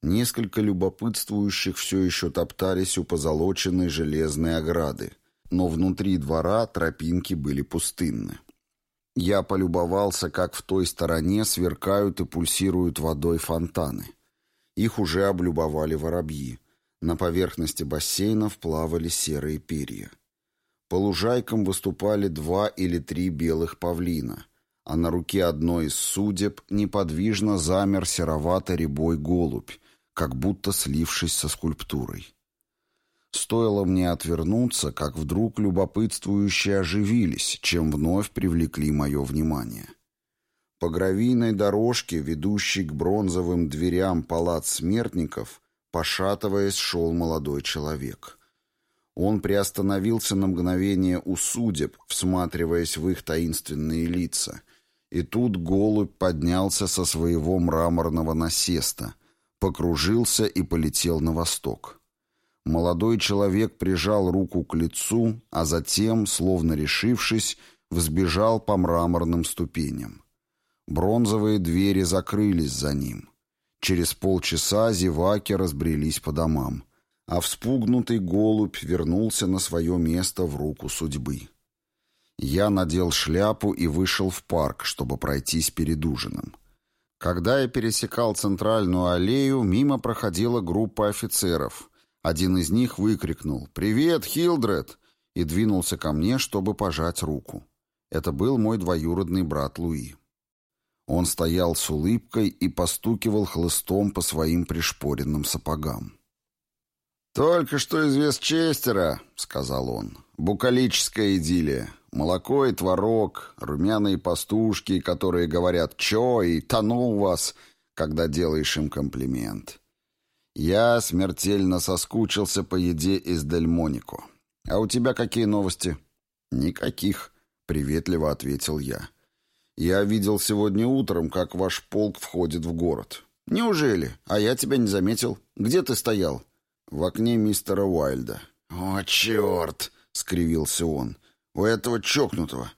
Speaker 2: Несколько любопытствующих все еще топтались у позолоченной железной ограды, но внутри двора тропинки были пустынны. Я полюбовался, как в той стороне сверкают и пульсируют водой фонтаны. Их уже облюбовали воробьи. На поверхности бассейнов плавали серые перья. По лужайкам выступали два или три белых павлина, а на руке одной из судеб неподвижно замер серовато-рябой голубь, как будто слившись со скульптурой. Стоило мне отвернуться, как вдруг любопытствующие оживились, чем вновь привлекли мое внимание. По гравийной дорожке, ведущей к бронзовым дверям палат смертников, пошатываясь, шел молодой человек. Он приостановился на мгновение у судеб, всматриваясь в их таинственные лица. И тут голубь поднялся со своего мраморного насеста, покружился и полетел на восток. Молодой человек прижал руку к лицу, а затем, словно решившись, взбежал по мраморным ступеням. Бронзовые двери закрылись за ним. Через полчаса зеваки разбрелись по домам, а вспугнутый голубь вернулся на свое место в руку судьбы. Я надел шляпу и вышел в парк, чтобы пройтись перед ужином. Когда я пересекал центральную аллею, мимо проходила группа офицеров — один из них выкрикнул «Привет, Хилдред!» и двинулся ко мне, чтобы пожать руку. Это был мой двоюродный брат Луи. Он стоял с улыбкой и постукивал хлыстом по своим пришпоренным сапогам. «Только что из Вестчестера», — сказал он. «Букалическая идиллия. Молоко и творог, румяные пастушки, которые говорят «чё» и «тону вас», когда делаешь им комплимент. Я смертельно соскучился по еде из Дельмонико. А у тебя какие новости? Никаких, приветливо ответил я. Я видел сегодня утром, как ваш полк входит в город. Неужели? А я тебя не заметил. Где ты стоял? В окне мистера Уайльда. О, черт! скривился он. У этого чокнутого.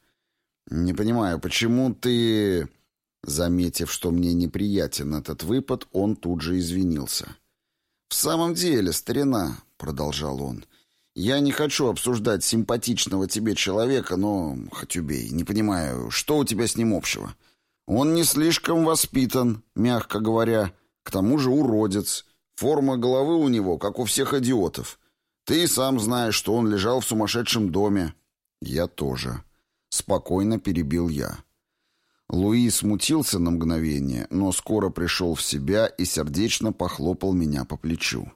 Speaker 2: Не понимаю, почему ты... Заметив, что мне неприятен этот выпад, он тут же извинился. «В самом деле, старина», — продолжал он, — «я не хочу обсуждать симпатичного тебе человека, но, хоть убей, не понимаю, что у тебя с ним общего? Он не слишком воспитан, мягко говоря, к тому же уродец. Форма головы у него, как у всех идиотов. Ты и сам знаешь, что он лежал в сумасшедшем доме». «Я тоже»,
Speaker 1: Спокойно перебил я. Луи смутился на мгновение, но скоро пришел в себя и сердечно похлопал меня по плечу.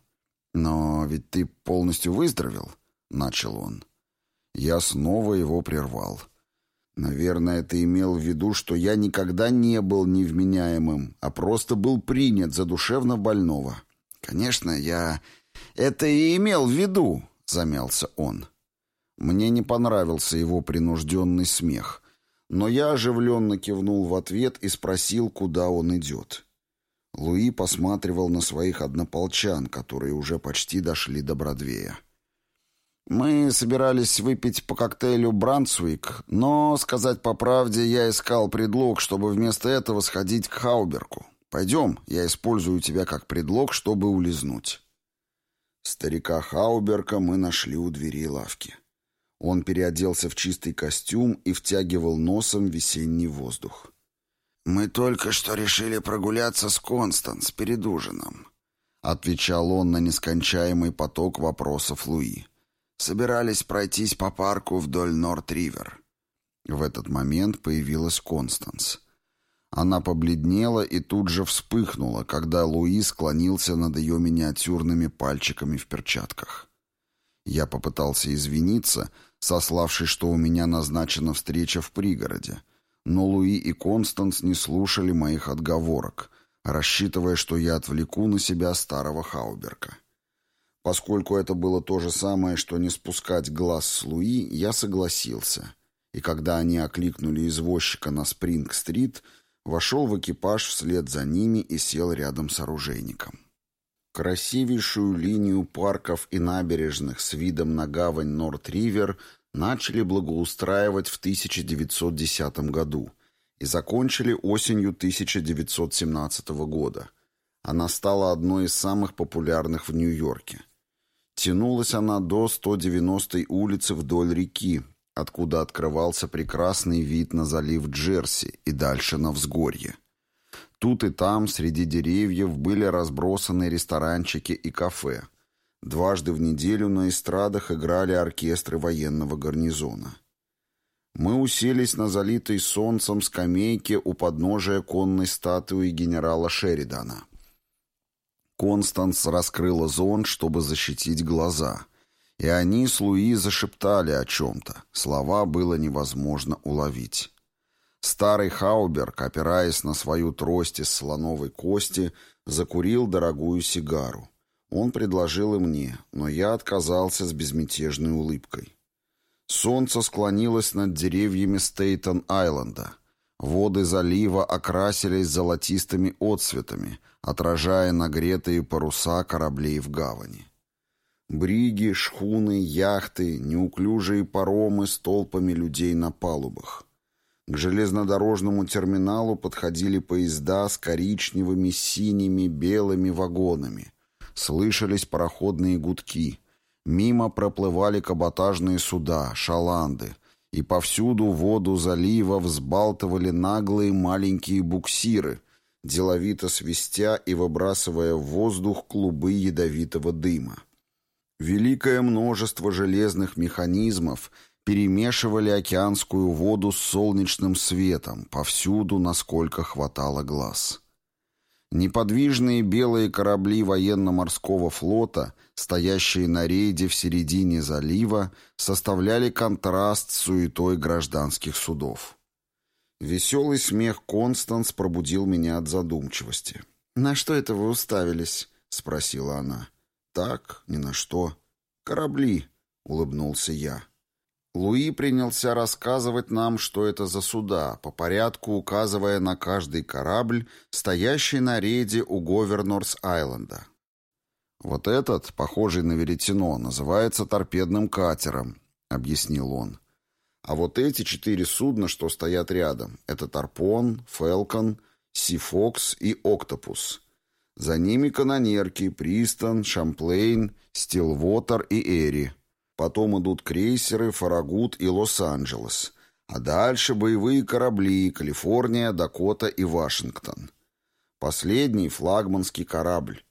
Speaker 1: «Но ведь ты полностью выздоровел?» — начал он. Я снова его прервал. Наверное, ты имел в виду, что я никогда не был невменяемым, а просто был принят за душевно больного. Конечно, я это и имел в виду, замялся он. Мне не понравился его принужденный смех, но я оживленно кивнул в ответ и спросил, куда он идет. Луи посматривал на своих однополчан, которые уже почти дошли до Бродвея. Мы собирались выпить по коктейлю «Брансуик», но, сказать по правде, я искал предлог, чтобы вместо этого сходить к Хауберку. Пойдем, я использую тебя как предлог, чтобы улизнуть. Старика Хауберка мы нашли у двери лавки. Он переоделся в чистый костюм и втягивал носом весенний воздух.
Speaker 2: «Мы только что решили прогуляться с Констанс перед ужином», — отвечал он на нескончаемый поток вопросов Луи. Собирались пройтись по парку вдоль Норт-Ривер.
Speaker 1: В этот момент появилась Констанс. Она побледнела и тут же вспыхнула, когда Луи склонился над ее миниатюрными пальчиками в перчатках. Я попытался извиниться, сославшись, что у меня назначена встреча в пригороде, но Луи и Констанс не слушали моих отговорок, рассчитывая, что я отвлеку на себя старого Хауберка. Поскольку это было то же самое, что не спускать глаз с Луи, я согласился. И когда они окликнули извозчика на Спринг-стрит, вошел в экипаж вслед за ними и сел рядом с оружейником. Красивейшую линию парков и набережных с видом на гавань Норт-Ривер начали благоустраивать в 1910 году и закончили осенью 1917 года. Она стала одной из самых популярных в Нью-Йорке. Тянулась она до 190-й улицы вдоль реки, откуда открывался прекрасный вид на залив Джерси и дальше на взгорье. Тут и там среди деревьев были разбросаны ресторанчики и кафе. Дважды в неделю на эстрадах играли оркестры военного гарнизона. Мы уселись на залитой солнцем скамейке у подножия конной статуи генерала Шеридана. Констанс раскрыла зонт, чтобы защитить глаза. И они с Луи зашептали о чем-то. Слова было невозможно уловить. Старый Хауберг, опираясь на свою трость из слоновой кости, закурил дорогую сигару. Он предложил и мне, но я отказался с безмятежной улыбкой. Солнце склонилось над деревьями Стейтон-Айленда. Воды залива окрасились золотистыми отцветами, отражая нагретые паруса кораблей в гавани. Бриги, шхуны, яхты, неуклюжие паромы с толпами людей на палубах. К железнодорожному терминалу подходили поезда с коричневыми, синими, белыми вагонами. Слышались пароходные гудки. Мимо проплывали каботажные суда, шаланды — и повсюду воду залива взбалтывали наглые маленькие буксиры, деловито свистя и выбрасывая в воздух клубы ядовитого дыма. Великое множество железных механизмов перемешивали океанскую воду с солнечным светом повсюду, насколько хватало глаз. Неподвижные белые корабли военно-морского флота, стоящие на рейде в середине залива, составляли контраст с суетой гражданских судов. Веселый смех Констанс пробудил меня от задумчивости. «На что это вы уставились?» — спросила она. «Так, ни на что. Корабли», — улыбнулся я. Луи принялся рассказывать нам, что это за суда, по порядку указывая на каждый корабль, стоящий на рейде у Говернорс-Айленда. «Вот этот, похожий на веретено, называется торпедным катером», — объяснил он. «А вот эти четыре судна, что стоят рядом, это Тарпон, Фелкон, Сифокс и Октопус. За ними канонерки Пристон, Шамплейн, Стилвотер и Эри». Потом идут крейсеры «Фарагут» и «Лос-Анджелес». А дальше боевые корабли «Калифорния», «Дакота» и «Вашингтон». Последний флагманский корабль.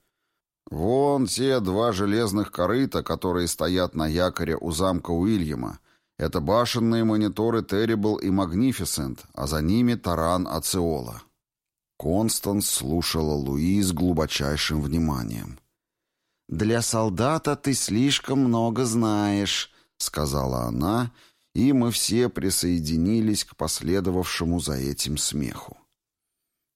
Speaker 1: Вон те два железных корыта, которые стоят на якоре у замка Уильяма. Это башенные мониторы Terrible и Magnificent, а за ними таран Ациола. Констанс слушала Луи с глубочайшим вниманием.
Speaker 2: «Для солдата ты слишком много знаешь», — сказала она, и мы все присоединились к последовавшему за этим смеху.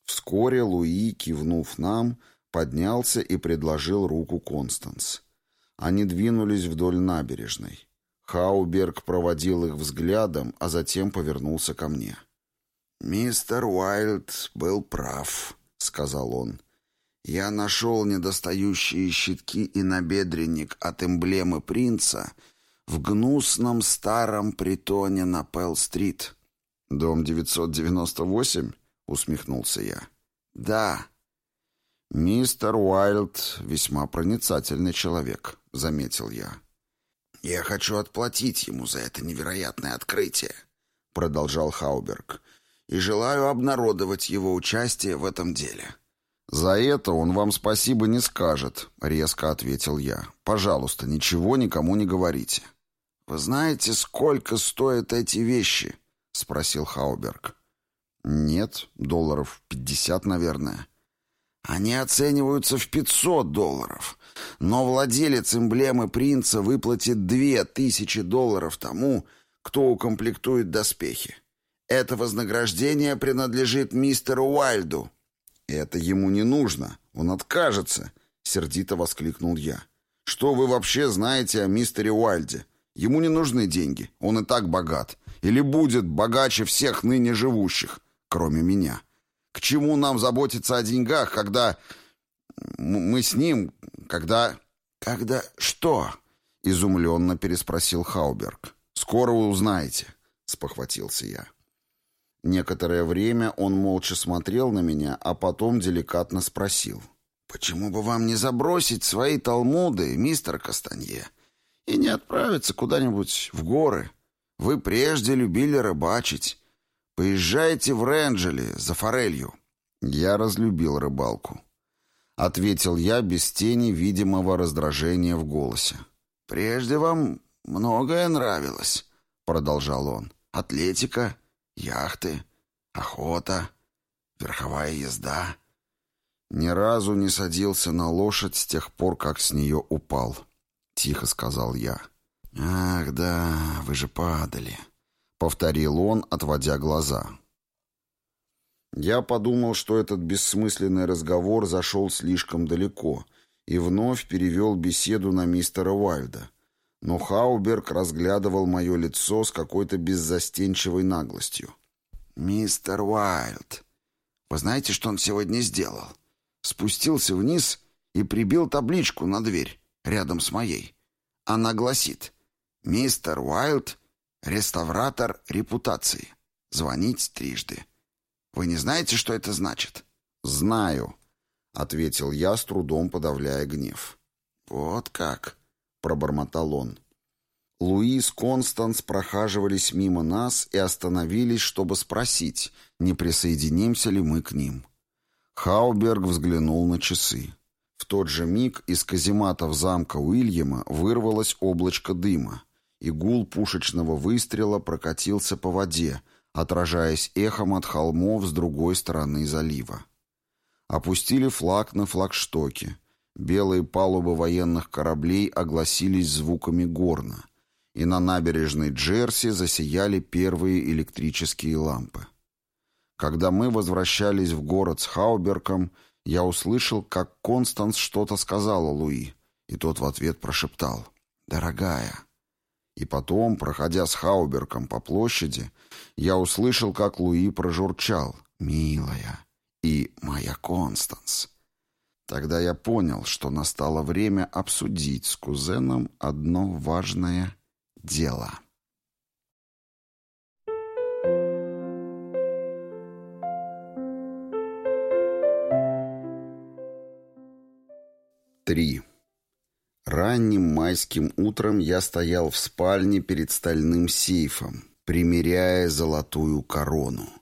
Speaker 1: Вскоре Луи, кивнув нам, поднялся и предложил руку Констанс. Они двинулись вдоль набережной. Хауберг проводил их взглядом, а затем повернулся ко мне.
Speaker 2: «Мистер Уайлд был прав», — сказал он. «Я нашел недостающие щитки и набедренник от эмблемы принца в гнусном старом притоне на Пелл-стрит».
Speaker 1: «Дом 998?» — усмехнулся я.
Speaker 2: «Да».
Speaker 1: «Мистер Уайлд весьма проницательный человек», — заметил я.
Speaker 2: «Я хочу отплатить ему за это невероятное открытие», — продолжал Хауберг и желаю обнародовать его участие в этом деле».
Speaker 1: «За это он вам спасибо не скажет», — резко ответил я. «Пожалуйста, ничего никому не говорите».
Speaker 2: «Вы знаете, сколько стоят эти вещи?» — спросил Хауберг.
Speaker 1: «Нет, долларов пятьдесят, наверное».
Speaker 2: «Они оцениваются в пятьсот долларов, но владелец эмблемы принца выплатит две тысячи долларов тому, кто укомплектует доспехи. Это вознаграждение принадлежит мистеру Уайльду».
Speaker 1: «Это ему не нужно. Он откажется», — сердито воскликнул я. «Что вы вообще знаете о мистере Уайльде? Ему не нужны деньги. Он и так богат. Или будет богаче всех ныне живущих, кроме меня. К чему нам заботиться о деньгах, когда мы с ним, когда...»
Speaker 2: «Когда что?»
Speaker 1: — изумленно переспросил Хауберг. «Скоро вы узнаете», — спохватился я. Некоторое время он молча смотрел на меня, а потом деликатно спросил.
Speaker 2: «Почему бы вам не забросить свои талмуды, мистер Кастанье, и не отправиться куда-нибудь в горы? Вы прежде любили рыбачить. Поезжайте в Ренджели за форелью».
Speaker 1: «Я разлюбил рыбалку», — ответил я без тени видимого раздражения в голосе.
Speaker 2: «Прежде вам многое нравилось», — продолжал он. «Атлетика, Яхты, охота, верховая езда.
Speaker 1: Ни разу не садился на лошадь с тех пор, как с нее упал, — тихо сказал я.
Speaker 2: «Ах, да, вы же падали», —
Speaker 1: повторил он, отводя глаза. Я подумал, что этот бессмысленный разговор зашел слишком далеко и вновь перевел беседу на мистера Уайльда но Хауберг разглядывал мое лицо с какой-то беззастенчивой наглостью.
Speaker 2: «Мистер Уайлд, вы знаете, что он сегодня сделал? Спустился вниз и прибил табличку на дверь, рядом с моей. Она гласит «Мистер Уайлд, реставратор репутации. Звонить трижды». Вы не знаете, что это значит?»
Speaker 1: «Знаю», — ответил я, с трудом подавляя гнев.
Speaker 2: «Вот как», —
Speaker 1: пробормотал он. Луис Констанс прохаживались мимо нас и остановились, чтобы спросить, не присоединимся ли мы к ним. Хауберг взглянул на часы. В тот же миг из казематов замка Уильяма вырвалось облачко дыма, и гул пушечного выстрела прокатился по воде, отражаясь эхом от холмов с другой стороны залива. Опустили флаг на флагштоке. Белые палубы военных кораблей огласились звуками горна, и на набережной Джерси засияли первые электрические лампы. Когда мы возвращались в город с Хауберком, я услышал, как Констанс что-то сказала Луи, и тот в ответ прошептал «Дорогая». И потом, проходя с Хауберком по площади, я услышал, как Луи прожурчал «Милая» и «Моя Констанс». Тогда я понял, что настало время обсудить с кузеном одно важное дело. Три. Ранним майским утром я стоял в спальне перед стальным сейфом, примеряя золотую корону.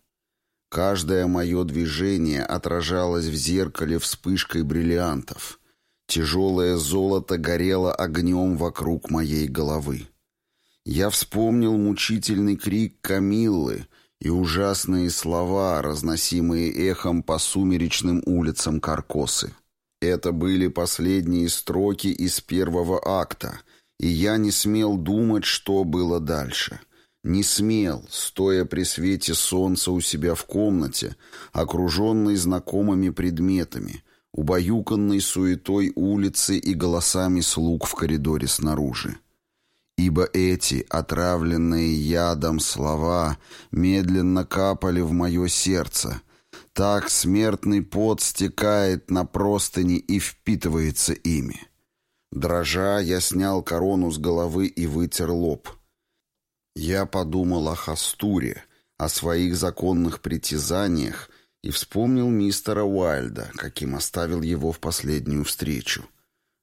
Speaker 1: Каждое мое движение отражалось в зеркале вспышкой бриллиантов. Тяжелое золото горело огнем вокруг моей головы. Я вспомнил мучительный крик Камиллы и ужасные слова, разносимые эхом по сумеречным улицам Каркосы. Это были последние строки из первого акта, и я не смел думать, что было дальше. Не смел, стоя при свете солнца у себя в комнате, окруженный знакомыми предметами, убаюканной суетой улицы и голосами слуг в коридоре снаружи. Ибо эти, отравленные ядом слова, медленно капали в мое сердце. Так смертный пот стекает на простыни и впитывается ими. Дрожа, я снял корону с головы и вытер лоб. Я подумал о Хастуре, о своих законных притязаниях и вспомнил мистера Уайльда, каким оставил его в последнюю встречу.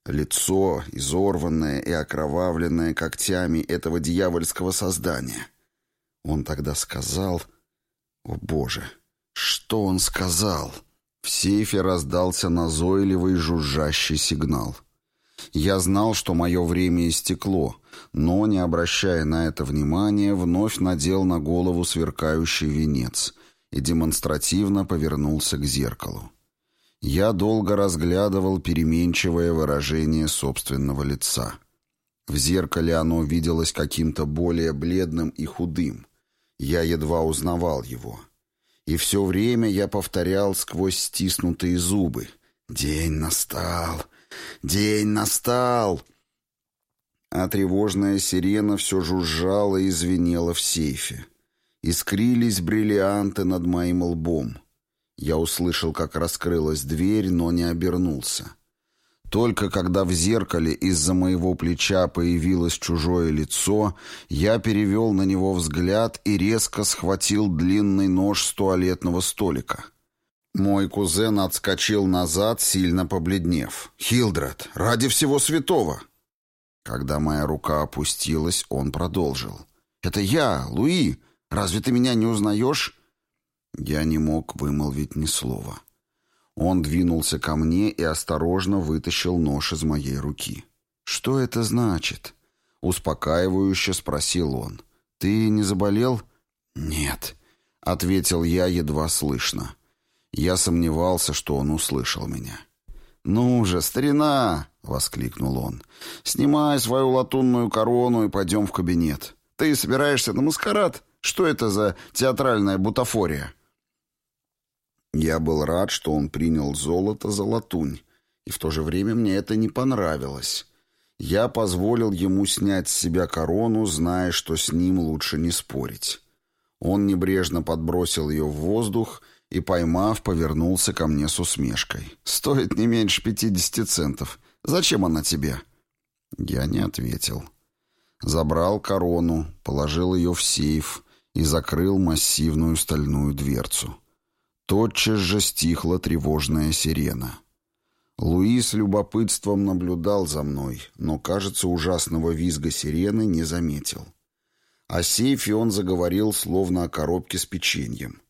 Speaker 1: Лицо, изорванное и окровавленное когтями этого дьявольского создания. Он тогда сказал... О, Боже! Что он сказал? В сейфе раздался назойливый жужжащий сигнал. Я знал, что мое время истекло, но, не обращая на это внимания, вновь надел на голову сверкающий венец и демонстративно повернулся к зеркалу. Я долго разглядывал переменчивое выражение собственного лица. В зеркале оно виделось каким-то более бледным и худым. Я едва узнавал его. И все время я повторял сквозь стиснутые зубы. «День настал! День настал!» А тревожная сирена все жужжала и звенела в сейфе. Искрились бриллианты над моим лбом. Я услышал, как раскрылась дверь, но не обернулся. Только когда в зеркале из-за моего плеча появилось чужое лицо, я перевел на него взгляд и резко схватил длинный нож с туалетного столика. Мой кузен отскочил назад, сильно побледнев. «Хилдред, ради всего святого!» Когда моя рука опустилась, он продолжил. «Это я, Луи. Разве ты меня не узнаешь?» Я не мог вымолвить ни слова. Он двинулся ко мне и осторожно вытащил нож из моей руки. «Что это значит?» — успокаивающе спросил он. «Ты не заболел?» «Нет», — ответил я едва слышно. Я сомневался, что он услышал меня. «Ну же, старина!» — воскликнул он. «Снимай свою латунную корону и пойдем в кабинет. Ты собираешься на маскарад? Что это за театральная бутафория?» Я был рад, что он принял золото за латунь, и в то же время мне это не понравилось. Я позволил ему снять с себя корону, зная, что с ним лучше не спорить. Он небрежно подбросил ее в воздух и, поймав, повернулся ко мне с усмешкой. «Стоит не меньше пятидесяти центов. Зачем она тебе?» Я не ответил. Забрал корону, положил ее в сейф и закрыл массивную стальную дверцу. Тотчас же стихла тревожная сирена. Луи с любопытством наблюдал за мной, но, кажется, ужасного визга сирены не заметил. О сейфе он заговорил, словно о коробке с печеньем.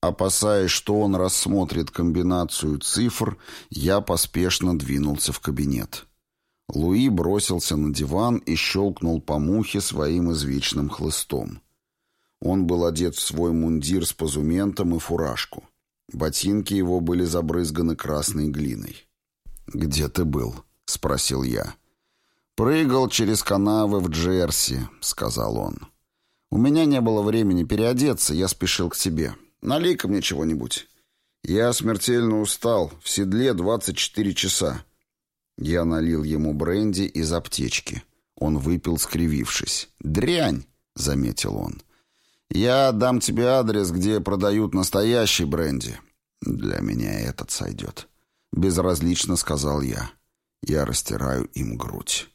Speaker 1: Опасаясь, что он рассмотрит комбинацию цифр, я поспешно двинулся в кабинет. Луи бросился на диван и щелкнул по мухе своим извечным хлыстом. Он был одет в свой мундир с позументом и фуражку. Ботинки его были забрызганы красной глиной. «Где ты был?» — спросил я. «Прыгал через канавы в Джерси», — сказал он. «У меня не было времени переодеться, я спешил к тебе. Налей-ка мне чего-нибудь. Я смертельно устал. В седле 24 часа. Я налил ему бренди из аптечки. Он выпил, скривившись. «Дрянь!» — заметил он. «Я дам тебе адрес, где продают настоящий бренди». «Для меня этот сойдет», — безразлично сказал я. Я растираю им грудь.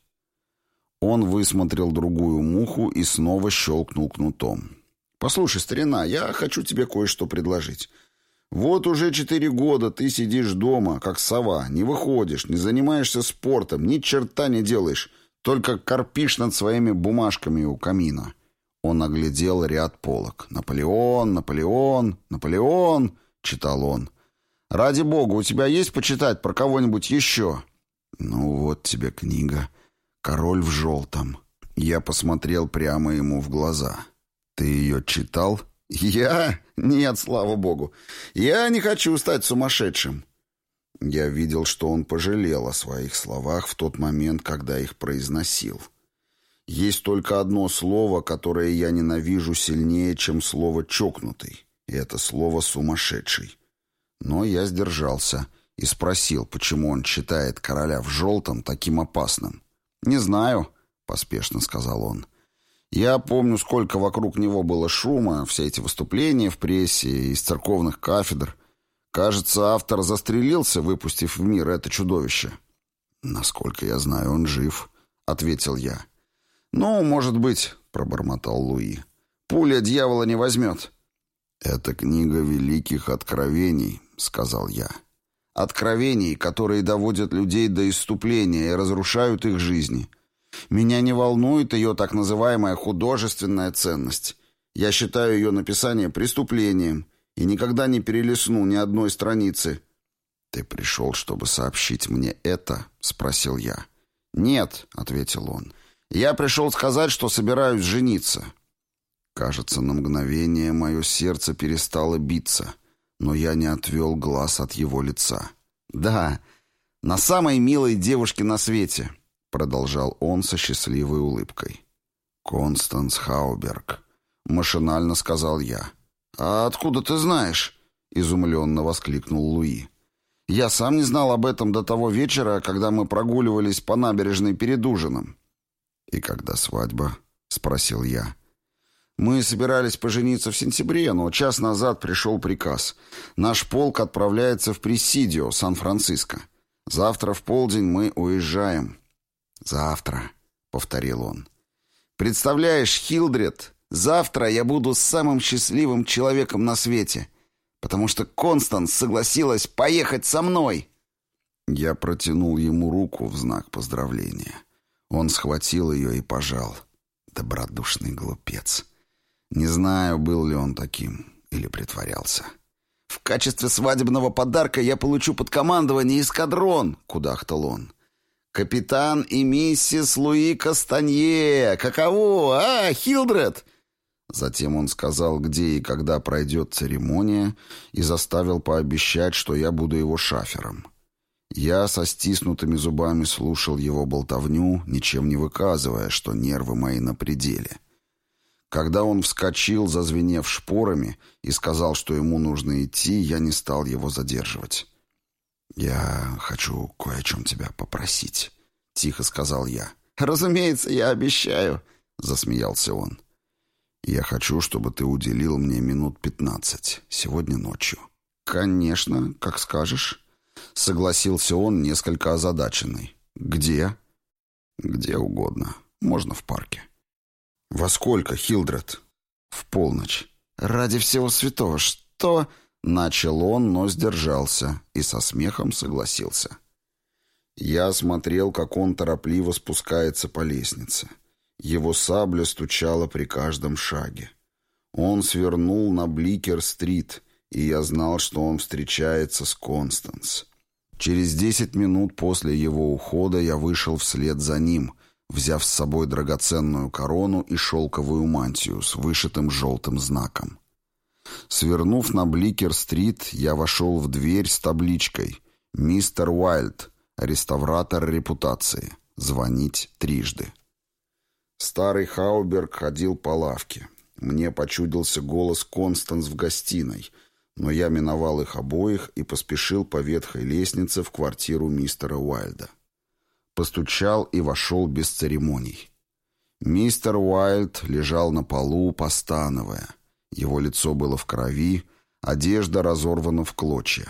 Speaker 1: Он высмотрел другую муху и снова щелкнул кнутом. Послушай, старина, я хочу тебе кое-что предложить. Вот уже четыре года ты сидишь дома, как сова, не выходишь, не занимаешься спортом, ни черта не делаешь, только корпишь над своими бумажками у камина. Он оглядел ряд полок. «Наполеон, Наполеон, Наполеон», — читал он. «Ради бога, у тебя есть почитать про кого-нибудь еще?» «Ну вот тебе книга. Король в желтом». Я посмотрел прямо ему в глаза. «Ты ее читал?»
Speaker 2: «Я? Нет, слава богу. Я не хочу стать сумасшедшим».
Speaker 1: Я видел, что он пожалел о своих словах в тот момент, когда их произносил. Есть только одно слово, которое я ненавижу сильнее, чем слово «чокнутый», и это слово «сумасшедший». Но я сдержался и спросил, почему он считает короля в желтом таким опасным. «Не знаю», — поспешно сказал он. «Я помню, сколько вокруг него было шума, все эти выступления в прессе, из церковных кафедр. Кажется, автор застрелился, выпустив в мир это чудовище». «Насколько я знаю, он жив», — ответил я. «Ну, может быть», — пробормотал Луи. «Пуля дьявола не возьмет». «Это книга великих откровений», — сказал я. «Откровений, которые доводят людей до исступления и разрушают их жизни. Меня не волнует ее так называемая художественная ценность. Я считаю ее написание преступлением и никогда не перелесну ни одной страницы». «Ты пришел, чтобы сообщить мне это?» — спросил я. «Нет», — ответил он. Я пришел сказать, что собираюсь жениться». Кажется, на мгновение мое сердце перестало биться, но я не отвел глаз от его лица. «Да, на самой милой девушке на свете», — продолжал он со счастливой улыбкой. «Констанс Хауберг», — машинально сказал я. «А откуда ты знаешь?» — изумленно воскликнул Луи. «Я сам не знал об этом до того вечера, когда мы прогуливались по набережной перед ужином. «И когда свадьба?» — спросил я. «Мы собирались пожениться в сентябре, но час назад пришел приказ. Наш полк отправляется в Пресидио, Сан-Франциско. Завтра в полдень мы уезжаем». «Завтра», — повторил он. «Представляешь, Хилдред, завтра я буду самым счастливым человеком на свете, потому что Констанс согласилась поехать со мной». Я протянул ему руку в знак поздравления. Он схватил ее и пожал. Добродушный глупец. Не знаю, был ли он таким или притворялся. «В качестве свадебного подарка я получу под командование эскадрон», — кудахтал он. «Капитан и миссис Луи Кастанье! Каково, а, Хилдред?» Затем он сказал, где и когда пройдет церемония, и заставил пообещать, что я буду его шафером. Я со стиснутыми зубами слушал его болтовню, ничем не выказывая, что нервы мои на пределе. Когда он вскочил, зазвенев шпорами, и сказал, что ему нужно идти, я не стал его задерживать. «Я хочу кое о чем тебя попросить», — тихо сказал я. «Разумеется, я обещаю», — засмеялся он. «Я хочу, чтобы ты уделил мне минут пятнадцать, сегодня ночью». «Конечно, как скажешь». — согласился он, несколько озадаченный. «Где?» «Где угодно. Можно в парке». «Во сколько, Хилдред?» «В полночь». «Ради всего святого, что...» Начал он, но сдержался и со смехом согласился. Я смотрел, как он торопливо спускается по лестнице. Его сабля стучала при каждом шаге. Он свернул на Бликер-стрит, и я знал, что он встречается с Констанс. Через десять минут после его ухода я вышел вслед за ним, взяв с собой драгоценную корону и шелковую мантию с вышитым желтым знаком. Свернув на Бликер-стрит, я вошел в дверь с табличкой «Мистер Уайльд, реставратор репутации. Звонить трижды». Старый Хауберг ходил по лавке. Мне почудился голос Констанс в гостиной — но я миновал их обоих и поспешил по ветхой лестнице в квартиру мистера Уайльда. Постучал и вошел без церемоний. Мистер Уайльд лежал на полу, постановая. Его лицо было в крови, одежда разорвана в клочья.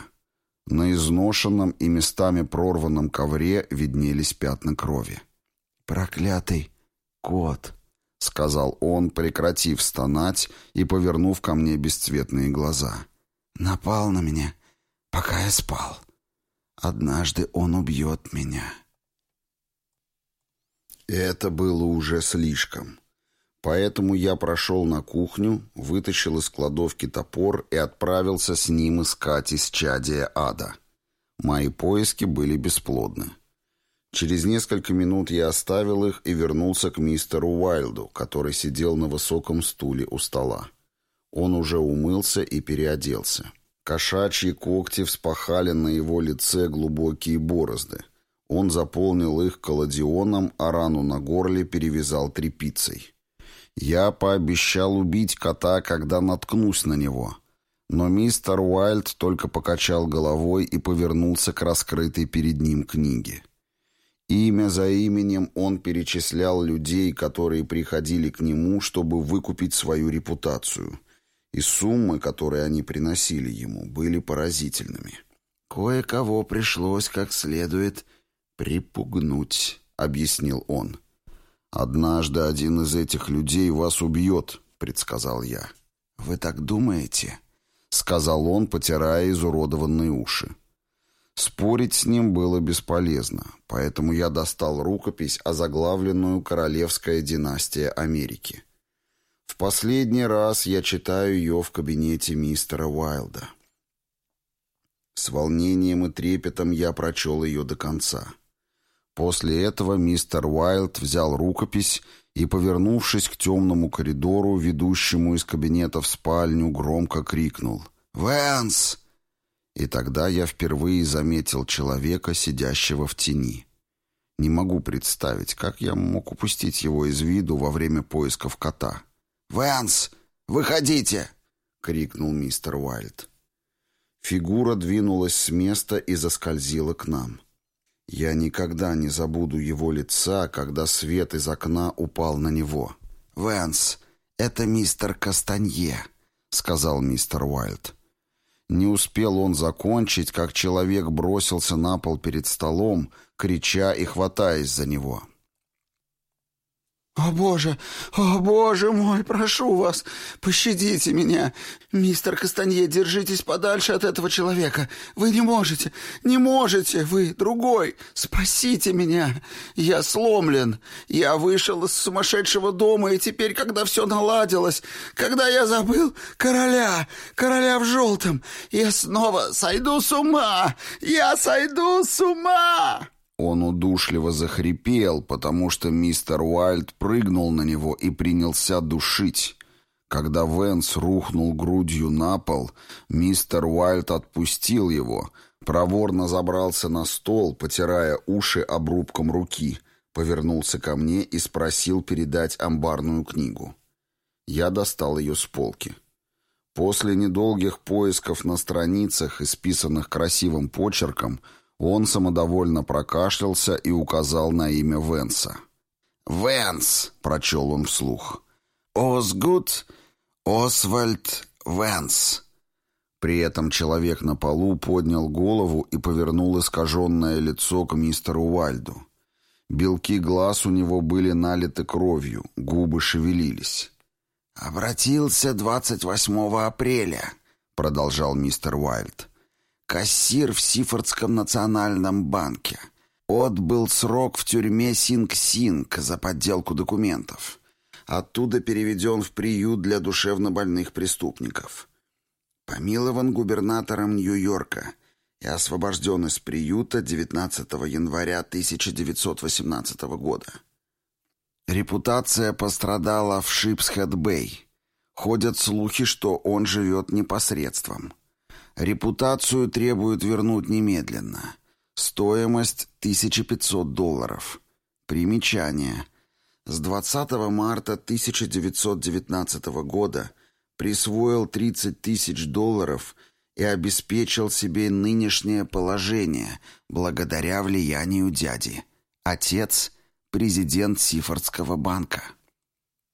Speaker 1: На изношенном и местами прорванном ковре виднелись пятна крови. «Проклятый кот!» — сказал он, прекратив стонать и повернув ко мне бесцветные глаза. Напал на меня, пока я спал. Однажды он убьет меня. Это было уже слишком. Поэтому я прошел на кухню, вытащил из кладовки топор и отправился с ним искать исчадие ада. Мои поиски были бесплодны. Через несколько минут я оставил их и вернулся к мистеру Уайлду, который сидел на высоком стуле у стола. Он уже умылся и переоделся. Кошачьи когти вспахали на его лице глубокие борозды. Он заполнил их колодионом, а рану на горле перевязал тряпицей. Я пообещал убить кота, когда наткнусь на него. Но мистер Уайлд только покачал головой и повернулся к раскрытой перед ним книге. Имя за именем он перечислял людей, которые приходили к нему, чтобы выкупить свою репутацию. И суммы, которые они приносили ему, были поразительными.
Speaker 2: «Кое-кого пришлось как следует припугнуть», — объяснил он.
Speaker 1: «Однажды один из этих людей вас убьет», — предсказал я.
Speaker 2: «Вы так думаете?»
Speaker 1: — сказал он, потирая изуродованные уши. Спорить с ним было бесполезно, поэтому я достал рукопись, озаглавленную «Королевская династия Америки». В последний раз я читаю ее в кабинете мистера Уайлда. С волнением и трепетом я прочел ее до конца. После этого мистер Уайлд взял рукопись и, повернувшись к темному коридору, ведущему из кабинета в спальню, громко крикнул «Вэнс!» И тогда я впервые заметил человека, сидящего в тени. Не могу представить, как я мог упустить его из виду во время поисков кота.
Speaker 2: «Вэнс, выходите!» — крикнул мистер Уайльд.
Speaker 1: Фигура двинулась с места и заскользила к нам. Я никогда не забуду его лица, когда свет из окна упал на него.
Speaker 2: «Вэнс, это мистер Кастанье», — сказал мистер Уайльд.
Speaker 1: Не успел он закончить, как человек бросился на пол перед столом, крича и хватаясь за него.
Speaker 2: «О, Боже! О, Боже мой! Прошу вас, пощадите меня! Мистер Кастанье, держитесь подальше от этого человека! Вы не можете! Не можете! Вы другой! Спасите меня! Я сломлен! Я вышел из сумасшедшего дома, и теперь, когда все наладилось, когда я забыл короля, короля в желтом, я снова сойду с ума! Я сойду с ума!»
Speaker 1: Он удушливо захрипел, потому что мистер Уайльд прыгнул на него и принялся душить. Когда Венс рухнул грудью на пол, мистер Уайльд отпустил его, проворно забрался на стол, потирая уши обрубком руки, повернулся ко мне и спросил передать амбарную книгу. Я достал ее с полки. После недолгих поисков на страницах, исписанных красивым почерком, он самодовольно прокашлялся и указал на имя Венса.
Speaker 2: «Венс!» — прочел он вслух.
Speaker 1: «Осгуд Освальд Венс». При этом человек на полу поднял голову и повернул искаженное лицо к мистеру Уальду. Белки глаз у него были налиты кровью, губы шевелились.
Speaker 2: «Обратился 28 апреля», — продолжал мистер Уайльд кассир в Сифордском национальном банке. Отбыл срок в тюрьме Синг-Синг за подделку документов. Оттуда переведен в приют для душевнобольных преступников. Помилован губернатором Нью-Йорка и освобожден из приюта 19 января 1918 года. Репутация пострадала в Шипсхед-Бэй. Ходят слухи, что он живет непосредством. Репутацию требуют вернуть немедленно. Стоимость 1500 долларов. Примечание. С 20 марта 1919 года присвоил 30 тысяч долларов и обеспечил себе нынешнее положение благодаря влиянию дяди. Отец – президент Сифордского банка.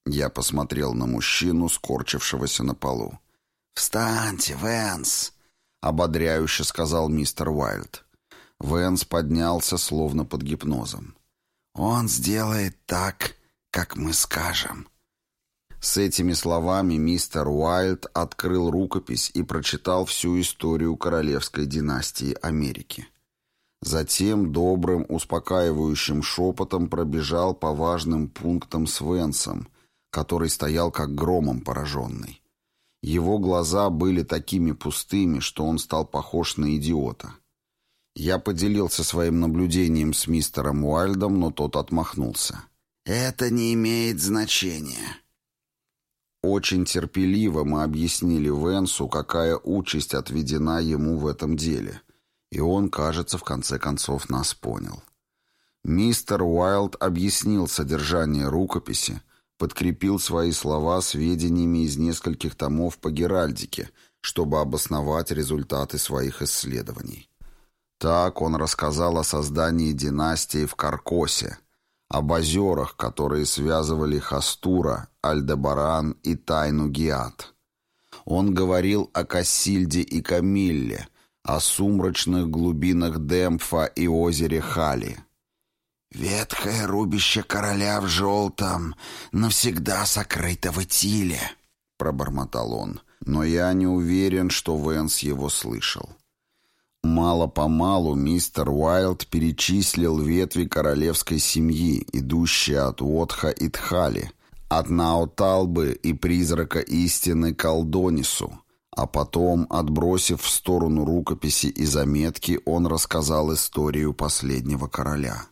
Speaker 1: Я посмотрел на мужчину, скорчившегося на полу.
Speaker 2: «Встаньте, Вэнс!»
Speaker 1: — ободряюще сказал мистер Уайльд. Вэнс поднялся, словно под гипнозом.
Speaker 2: «Он сделает так, как мы скажем».
Speaker 1: С этими словами мистер Уайльд открыл рукопись и прочитал всю историю королевской династии Америки. Затем добрым, успокаивающим шепотом пробежал по важным пунктам с Венсом, который стоял как громом пораженный. Его глаза были такими пустыми, что он стал похож на идиота. Я поделился своим наблюдением с мистером Уайльдом, но тот отмахнулся.
Speaker 2: «Это не имеет значения».
Speaker 1: Очень терпеливо мы объяснили Венсу, какая участь отведена ему в этом деле. И он, кажется, в конце концов нас понял. Мистер Уайлд объяснил содержание рукописи, подкрепил свои слова сведениями из нескольких томов по Геральдике, чтобы обосновать результаты своих исследований. Так он рассказал о создании династии в Каркосе, об озерах, которые связывали Хастура, Альдебаран и Тайну Гиат. Он говорил о Кассильде и Камилле, о сумрачных глубинах Демпфа и озере Хали –
Speaker 2: «Ветхое рубище короля в желтом, навсегда сокрыто в Итиле», — пробормотал он,
Speaker 1: но я не уверен, что Венс его слышал. Мало-помалу мистер Уайлд перечислил ветви королевской семьи, идущие от Уотха и Тхали, от Наоталбы и призрака истины Колдонису, а потом, отбросив в сторону рукописи и заметки, он рассказал историю последнего короля.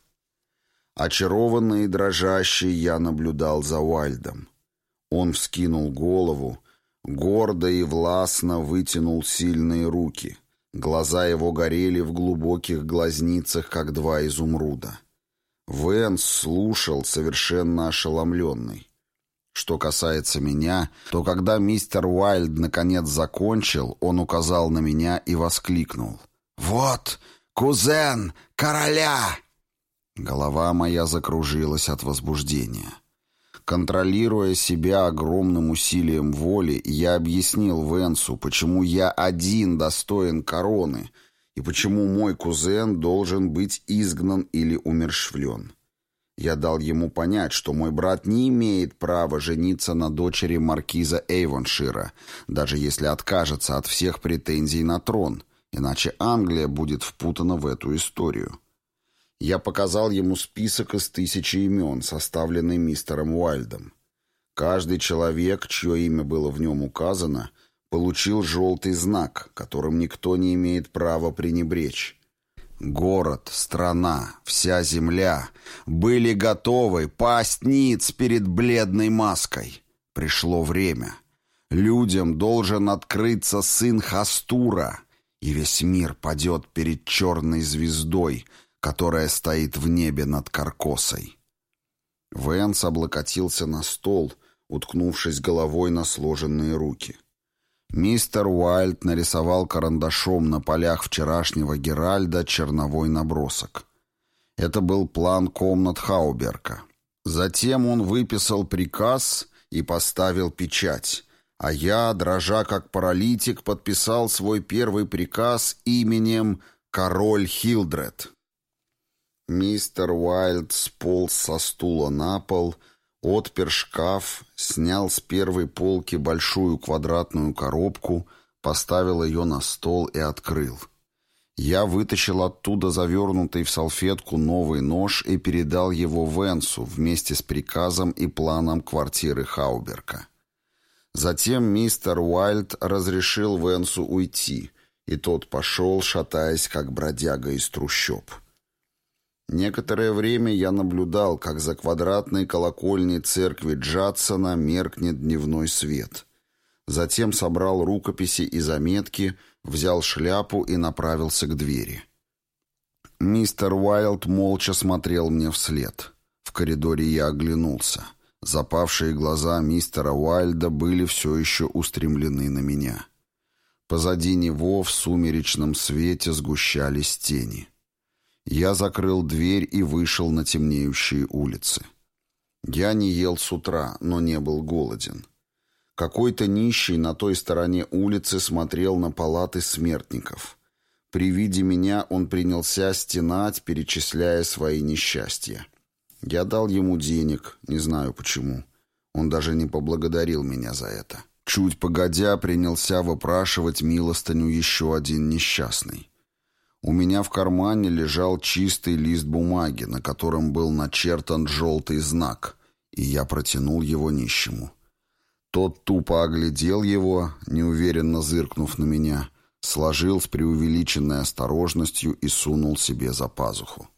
Speaker 1: Очарованный и дрожащий я наблюдал за Уайльдом. Он вскинул голову, гордо и властно вытянул сильные руки. Глаза его горели в глубоких глазницах, как два изумруда. Венс слушал, совершенно ошеломленный. Что касается меня, то когда мистер Уайльд наконец закончил, он указал на меня и воскликнул. «Вот, кузен короля!» Голова моя закружилась от возбуждения. Контролируя себя огромным усилием воли, я объяснил Венсу, почему я один достоин короны и почему мой кузен должен быть изгнан или умершвлен. Я дал ему понять, что мой брат не имеет права жениться на дочери маркиза Эйвоншира, даже если откажется от всех претензий на трон, иначе Англия будет впутана в эту историю. Я показал ему список из тысячи имен, составленный мистером Уайльдом. Каждый человек, чье имя было в нем указано, получил желтый знак, которым никто не имеет права пренебречь. Город, страна, вся земля были готовы пасть ниц перед бледной маской. Пришло время. Людям должен открыться сын Хастура, и весь мир падет перед черной звездой — которая стоит в небе над Каркосой. Вэнс облокотился на стол, уткнувшись головой на сложенные руки. Мистер Уайльд нарисовал карандашом на полях вчерашнего Геральда черновой набросок. Это был план комнат Хауберка. Затем он выписал приказ и поставил печать, а я, дрожа как паралитик, подписал свой первый приказ именем «Король Хилдред». Мистер Уайлд сполз со стула на пол, отпер шкаф, снял с первой полки большую квадратную коробку, поставил ее на стол и открыл. Я вытащил оттуда завернутый в салфетку новый нож и передал его Венсу вместе с приказом и планом квартиры Хауберка. Затем мистер Уайлд разрешил Венсу уйти, и тот пошел, шатаясь, как бродяга из трущоб. Некоторое время я наблюдал, как за квадратной колокольней церкви Джадсона меркнет дневной свет. Затем собрал рукописи и заметки, взял шляпу и направился к двери. Мистер Уайлд молча смотрел мне вслед. В коридоре я оглянулся. Запавшие глаза мистера Уайльда были все еще устремлены на меня. Позади него в сумеречном свете сгущались тени. Я закрыл дверь и вышел на темнеющие улицы. Я не ел с утра, но не был голоден. Какой-то нищий на той стороне улицы смотрел на палаты смертников. При виде меня он принялся стенать, перечисляя свои несчастья. Я дал ему денег, не знаю почему. Он даже не поблагодарил меня за это. Чуть погодя принялся выпрашивать милостыню еще один несчастный. У меня в кармане лежал чистый лист бумаги, на котором был начертан желтый знак, и я протянул его нищему. Тот тупо оглядел его, неуверенно зыркнув на меня, сложил с преувеличенной осторожностью и сунул себе за пазуху.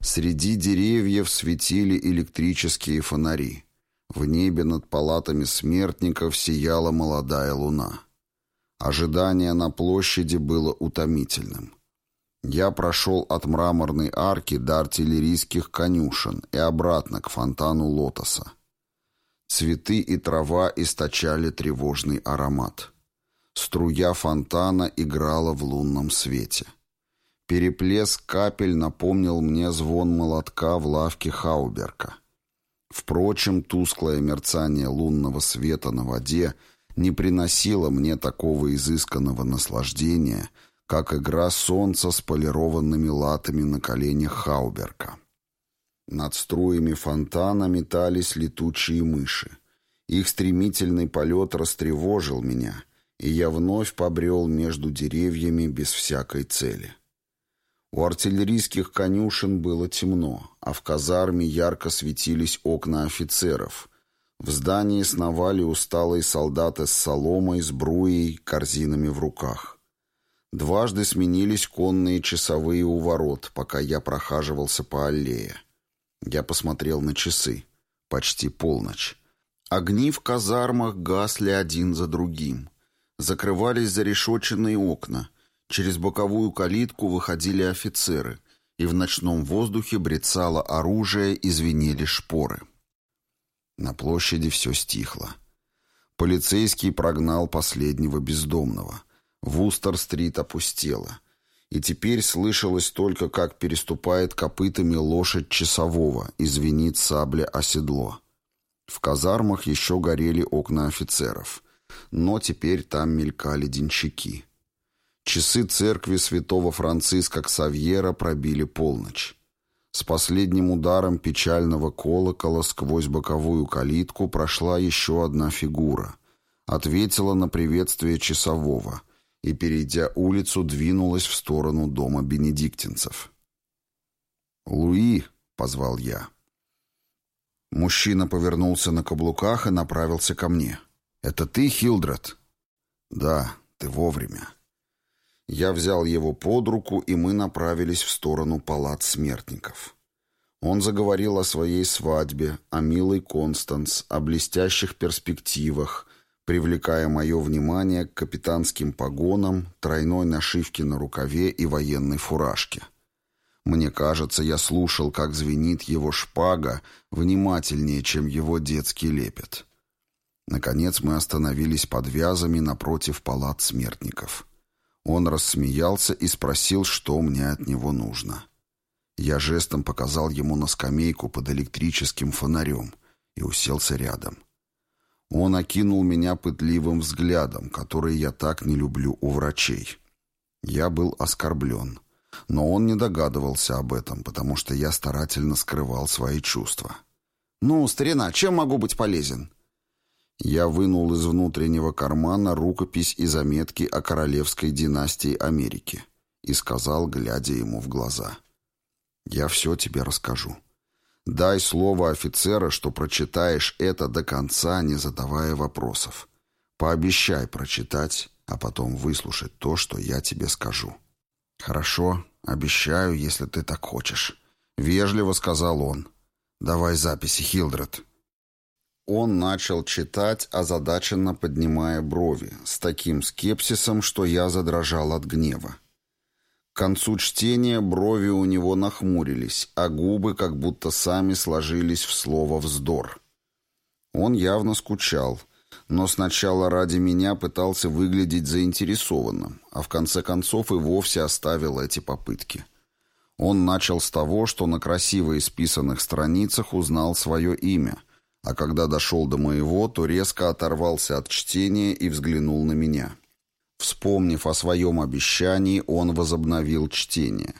Speaker 1: Среди деревьев светили электрические фонари. В небе над палатами смертников сияла молодая луна. Ожидание на площади было утомительным. Я прошел от мраморной арки до артиллерийских конюшен и обратно к фонтану лотоса. Цветы и трава источали тревожный аромат. Струя фонтана играла в лунном свете. Переплеск капель напомнил мне звон молотка в лавке Хауберка. Впрочем, тусклое мерцание лунного света на воде не приносило мне такого изысканного наслаждения — как игра солнца с полированными латами на коленях Хауберка. Над струями фонтана метались летучие мыши. Их стремительный полет растревожил меня, и я вновь побрел между деревьями без всякой цели. У артиллерийских конюшен было темно, а в казарме ярко светились окна офицеров. В здании сновали усталые солдаты с соломой, сбруей, корзинами в руках. Дважды сменились конные часовые у ворот, пока я прохаживался по аллее. Я посмотрел на часы. Почти полночь. Огни в казармах гасли один за другим. Закрывались зарешоченные окна. Через боковую калитку выходили офицеры, и в ночном воздухе брецало оружие и звенели шпоры. На площади все стихло. Полицейский прогнал последнего бездомного — Вустер-стрит опустела. И теперь слышалось только, как переступает копытами лошадь часового и звенит сабля о седло. В казармах еще горели окна офицеров, но теперь там мелькали денщики. Часы церкви святого Франциска Ксавьера пробили полночь. С последним ударом печального колокола сквозь боковую калитку прошла еще одна фигура. Ответила на приветствие часового — и, перейдя улицу, двинулась в сторону дома бенедиктинцев. «Луи!» — позвал я. Мужчина повернулся на каблуках и направился ко мне. «Это ты, Хилдред?» «Да, ты вовремя». Я взял его под руку, и мы направились в сторону палат смертников. Он заговорил о своей свадьбе, о милой Констанс, о блестящих перспективах, привлекая мое внимание к капитанским погонам, тройной нашивке на рукаве и военной фуражке. Мне кажется, я слушал, как звенит его шпага, внимательнее, чем его детский лепет. Наконец мы остановились под вязами напротив палат смертников. Он рассмеялся и спросил, что мне от него нужно. Я жестом показал ему на скамейку под электрическим фонарем и уселся рядом. Он окинул меня пытливым взглядом, который я так не люблю у врачей. Я был оскорблен. Но он не догадывался об этом, потому что я старательно скрывал свои чувства. «Ну, старина, чем могу быть полезен?» Я вынул из внутреннего кармана рукопись и заметки о королевской династии Америки и сказал, глядя ему в глаза. «Я все тебе расскажу. Дай слово офицера, что прочитаешь это до конца, не задавая вопросов. Пообещай прочитать, а потом выслушать то, что я тебе скажу. Хорошо, обещаю, если ты так хочешь. Вежливо сказал он. Давай записи, Хилдред. Он начал читать, озадаченно поднимая брови, с таким скепсисом, что я задрожал от гнева. К концу чтения брови у него нахмурились, а губы как будто сами сложились в слово «вздор». Он явно скучал, но сначала ради меня пытался выглядеть заинтересованным, а в конце концов и вовсе оставил эти попытки. Он начал с того, что на красиво исписанных страницах узнал свое имя, а когда дошел до моего, то резко оторвался от чтения и взглянул на меня. Вспомнив о своем обещании, он возобновил чтение.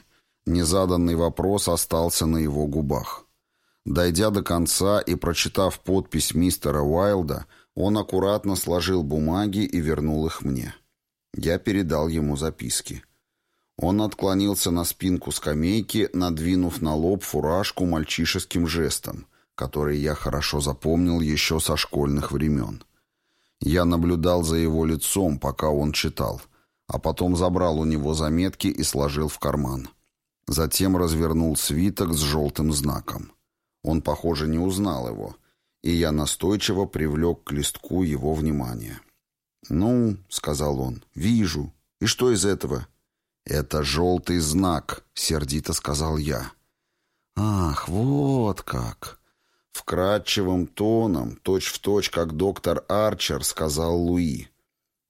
Speaker 1: Незаданный вопрос остался на его губах. Дойдя до конца и прочитав подпись мистера Уайлда, он аккуратно сложил бумаги и вернул их мне. Я передал ему записки. Он отклонился на спинку скамейки, надвинув на лоб фуражку мальчишеским жестом, который я хорошо запомнил еще со школьных времен. Я наблюдал за его лицом, пока он читал, а потом забрал у него заметки и сложил в карман. Затем развернул свиток с желтым знаком. Он, похоже, не узнал его, и я настойчиво привлек к листку его внимание. «Ну», — сказал он, — «вижу. И что из этого?» «Это желтый знак», — сердито сказал я. «Ах, вот как!» Вкрадчивым тоном, точь-в-точь, точь, как доктор Арчер, сказал Луи.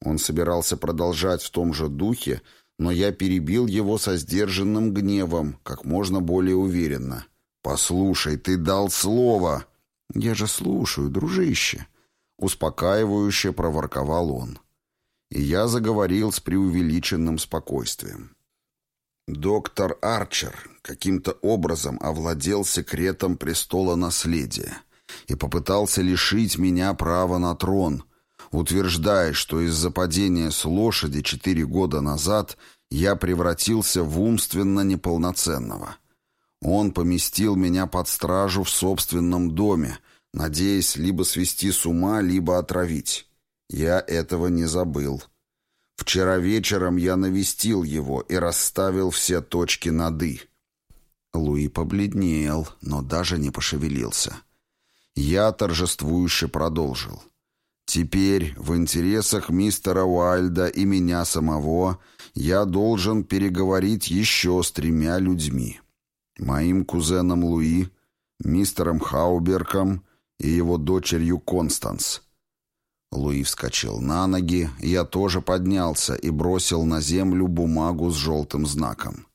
Speaker 1: Он собирался продолжать в том же духе, но я перебил его со сдержанным гневом, как можно более уверенно. «Послушай, ты дал слово!» «Я же слушаю, дружище!» Успокаивающе проворковал он. И я заговорил с преувеличенным спокойствием. Доктор Арчер каким-то образом овладел секретом престола наследия и попытался лишить меня права на трон, утверждая, что из-за падения с лошади четыре года назад я превратился в умственно неполноценного. Он поместил меня под стражу в собственном доме, надеясь либо свести с ума, либо отравить. Я этого не забыл. Вчера вечером я навестил его и расставил все точки над «и». Луи побледнел, но даже не пошевелился. Я торжествующе продолжил. «Теперь, в интересах мистера Уайльда и меня самого, я должен переговорить еще с тремя людьми. Моим кузеном Луи, мистером Хауберком и его дочерью Констанс. Луи вскочил на ноги, я тоже поднялся и бросил на землю бумагу с желтым знаком.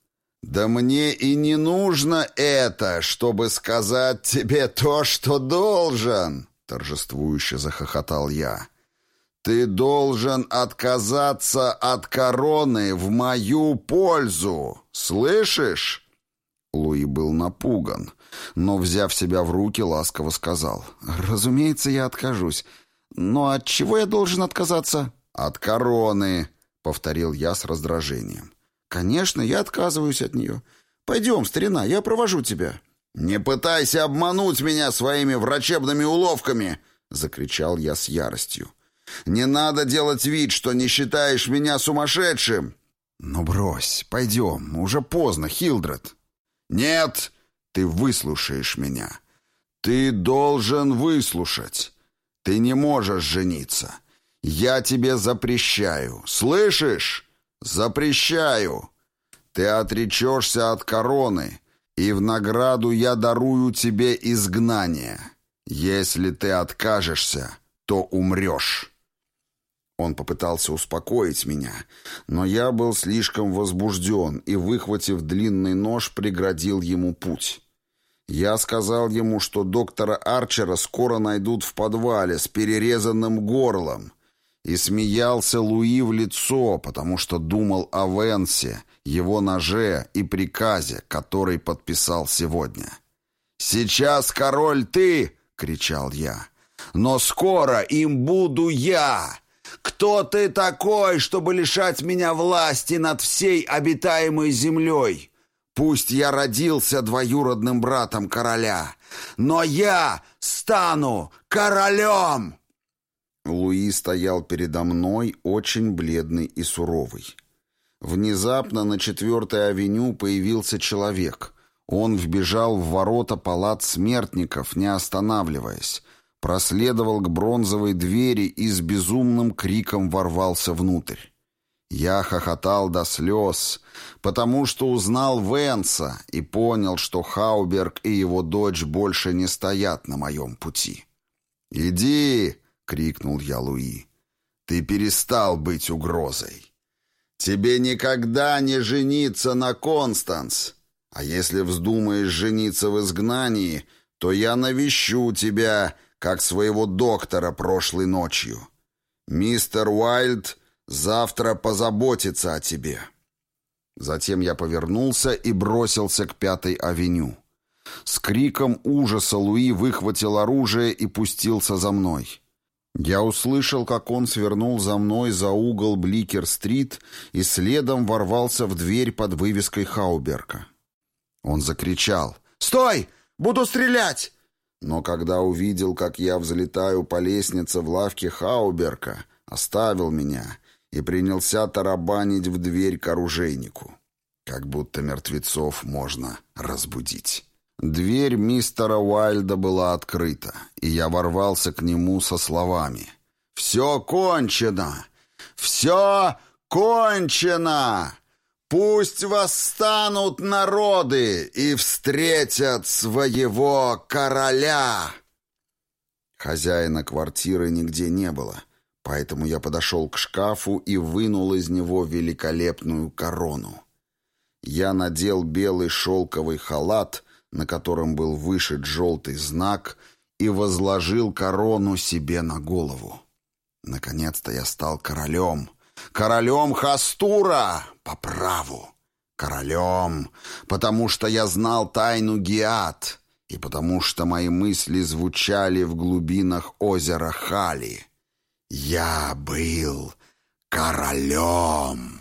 Speaker 1: «Да мне и не нужно это, чтобы сказать тебе то, что должен!» торжествующе захохотал я. «Ты должен отказаться от короны в мою пользу! Слышишь?» Луи был напуган, но, взяв себя в руки, ласково сказал. «Разумеется, я откажусь. «Но от чего я должен отказаться?» «От короны», — повторил я с раздражением. «Конечно, я отказываюсь от нее. Пойдем, старина, я провожу тебя». «Не пытайся обмануть меня своими врачебными уловками!» — закричал я с яростью. «Не надо делать вид, что не считаешь меня сумасшедшим!» «Ну брось, пойдем, уже поздно, Хилдред». «Нет, ты выслушаешь меня. Ты должен выслушать. Ты не можешь жениться. Я тебе запрещаю. Слышишь? Запрещаю. Ты отречешься от короны, и в награду я дарую тебе изгнание. Если ты откажешься, то умрешь». Он попытался успокоить меня, но я был слишком возбужден и, выхватив длинный нож, преградил ему путь. Я сказал ему, что доктора Арчера скоро найдут в подвале с перерезанным горлом. И смеялся Луи в лицо, потому что думал о Венсе, его ноже и приказе, который подписал сегодня. «Сейчас король ты!» — кричал я. «Но скоро им буду я!» Кто ты такой, чтобы лишать меня власти над всей обитаемой землей? Пусть я родился двоюродным братом короля, но я стану королем!» Луи стоял передо мной, очень бледный и суровый. Внезапно на четвертой авеню появился человек. Он вбежал в ворота палат смертников, не останавливаясь, проследовал к бронзовой двери и с безумным криком ворвался внутрь. Я хохотал до слез, потому что узнал Венса и понял, что Хауберг и его дочь больше не стоят на моем пути. «Иди!» — крикнул я Луи. «Ты перестал быть угрозой. Тебе никогда не жениться на Констанс, а если вздумаешь жениться в изгнании, то я навещу тебя, как своего доктора прошлой ночью. Мистер Уайльд Завтра позаботится о тебе». Затем я повернулся и бросился к Пятой авеню. С криком ужаса Луи выхватил оружие и пустился за мной. Я услышал, как он свернул за мной за угол Бликер-стрит и следом ворвался в дверь под вывеской Хауберка. Он закричал «Стой! Буду стрелять!» Но когда увидел, как я взлетаю по лестнице в лавке Хауберка, оставил меня и принялся тарабанить в дверь к оружейнику. Как будто мертвецов можно разбудить. Дверь мистера Уайльда была открыта, и я ворвался к нему со словами «Все кончено! Все кончено! Пусть восстанут народы и встретят своего короля!» Хозяина квартиры нигде не было, поэтому я подошел к шкафу и вынул из него великолепную корону. Я надел белый шелковый халат — на котором был вышит желтый знак, и возложил корону себе на голову. Наконец-то я стал королем. Королем Хастура по праву. Королем, потому что я знал тайну Гиат, и потому что мои мысли звучали в глубинах озера Хали. Я был королем.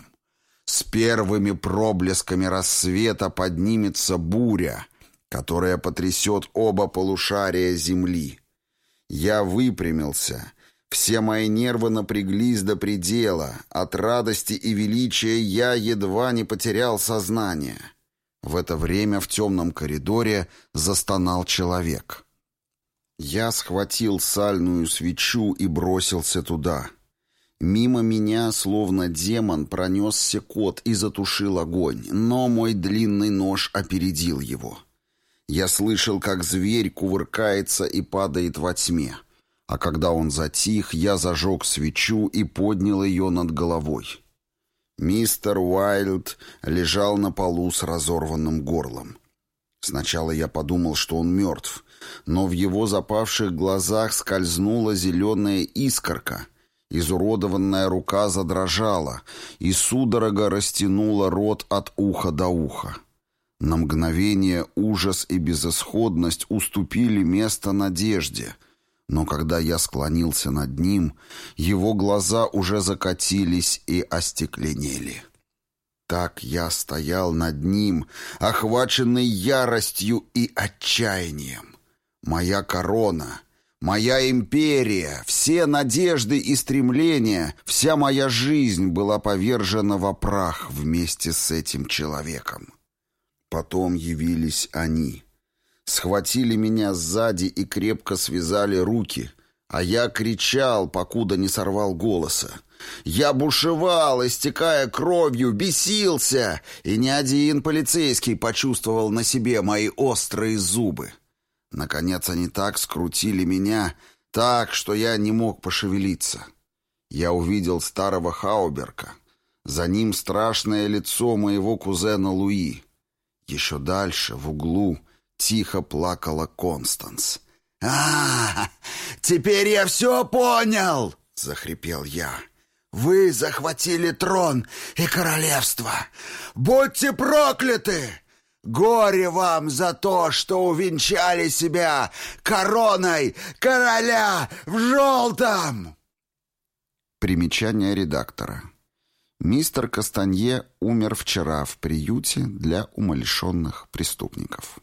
Speaker 1: С первыми проблесками рассвета поднимется буря — которая потрясет оба полушария Земли. Я выпрямился. Все мои нервы напряглись до предела. От радости и величия я едва не потерял сознание. В это время в темном коридоре застонал человек. Я схватил сальную свечу и бросился туда. Мимо меня, словно демон, пронесся кот и затушил огонь, но мой длинный нож опередил его. Я слышал, как зверь кувыркается и падает во тьме. А когда он затих, я зажег свечу и поднял ее над головой. Мистер Уайлд лежал на полу с разорванным горлом. Сначала я подумал, что он мертв, но в его запавших глазах скользнула зеленая искорка. Изуродованная рука задрожала, и судорога растянула рот от уха до уха. На мгновение ужас и безысходность уступили место надежде, но когда я склонился над ним, его глаза уже закатились и остекленели. Так я стоял над ним, охваченный яростью и отчаянием. Моя корона, моя империя, все надежды и стремления, вся моя жизнь была повержена во прах вместе с этим человеком. Потом явились они. Схватили меня сзади и крепко связали руки, а я кричал, покуда не сорвал голоса. Я бушевал, истекая кровью, бесился, и ни один полицейский почувствовал на себе мои острые зубы. Наконец они так скрутили меня, так, что я не мог пошевелиться. Я увидел старого Хауберка. За ним страшное лицо моего кузена Луи. Еще дальше, в углу, тихо плакала Констанс. «А, теперь я все понял!» — захрипел я. «Вы захватили трон и королевство! Будьте прокляты! Горе вам за то, что увенчали себя короной короля в желтом!» Примечание редактора. Мистер Кастанье умер вчера в приюте для умалишенных преступников.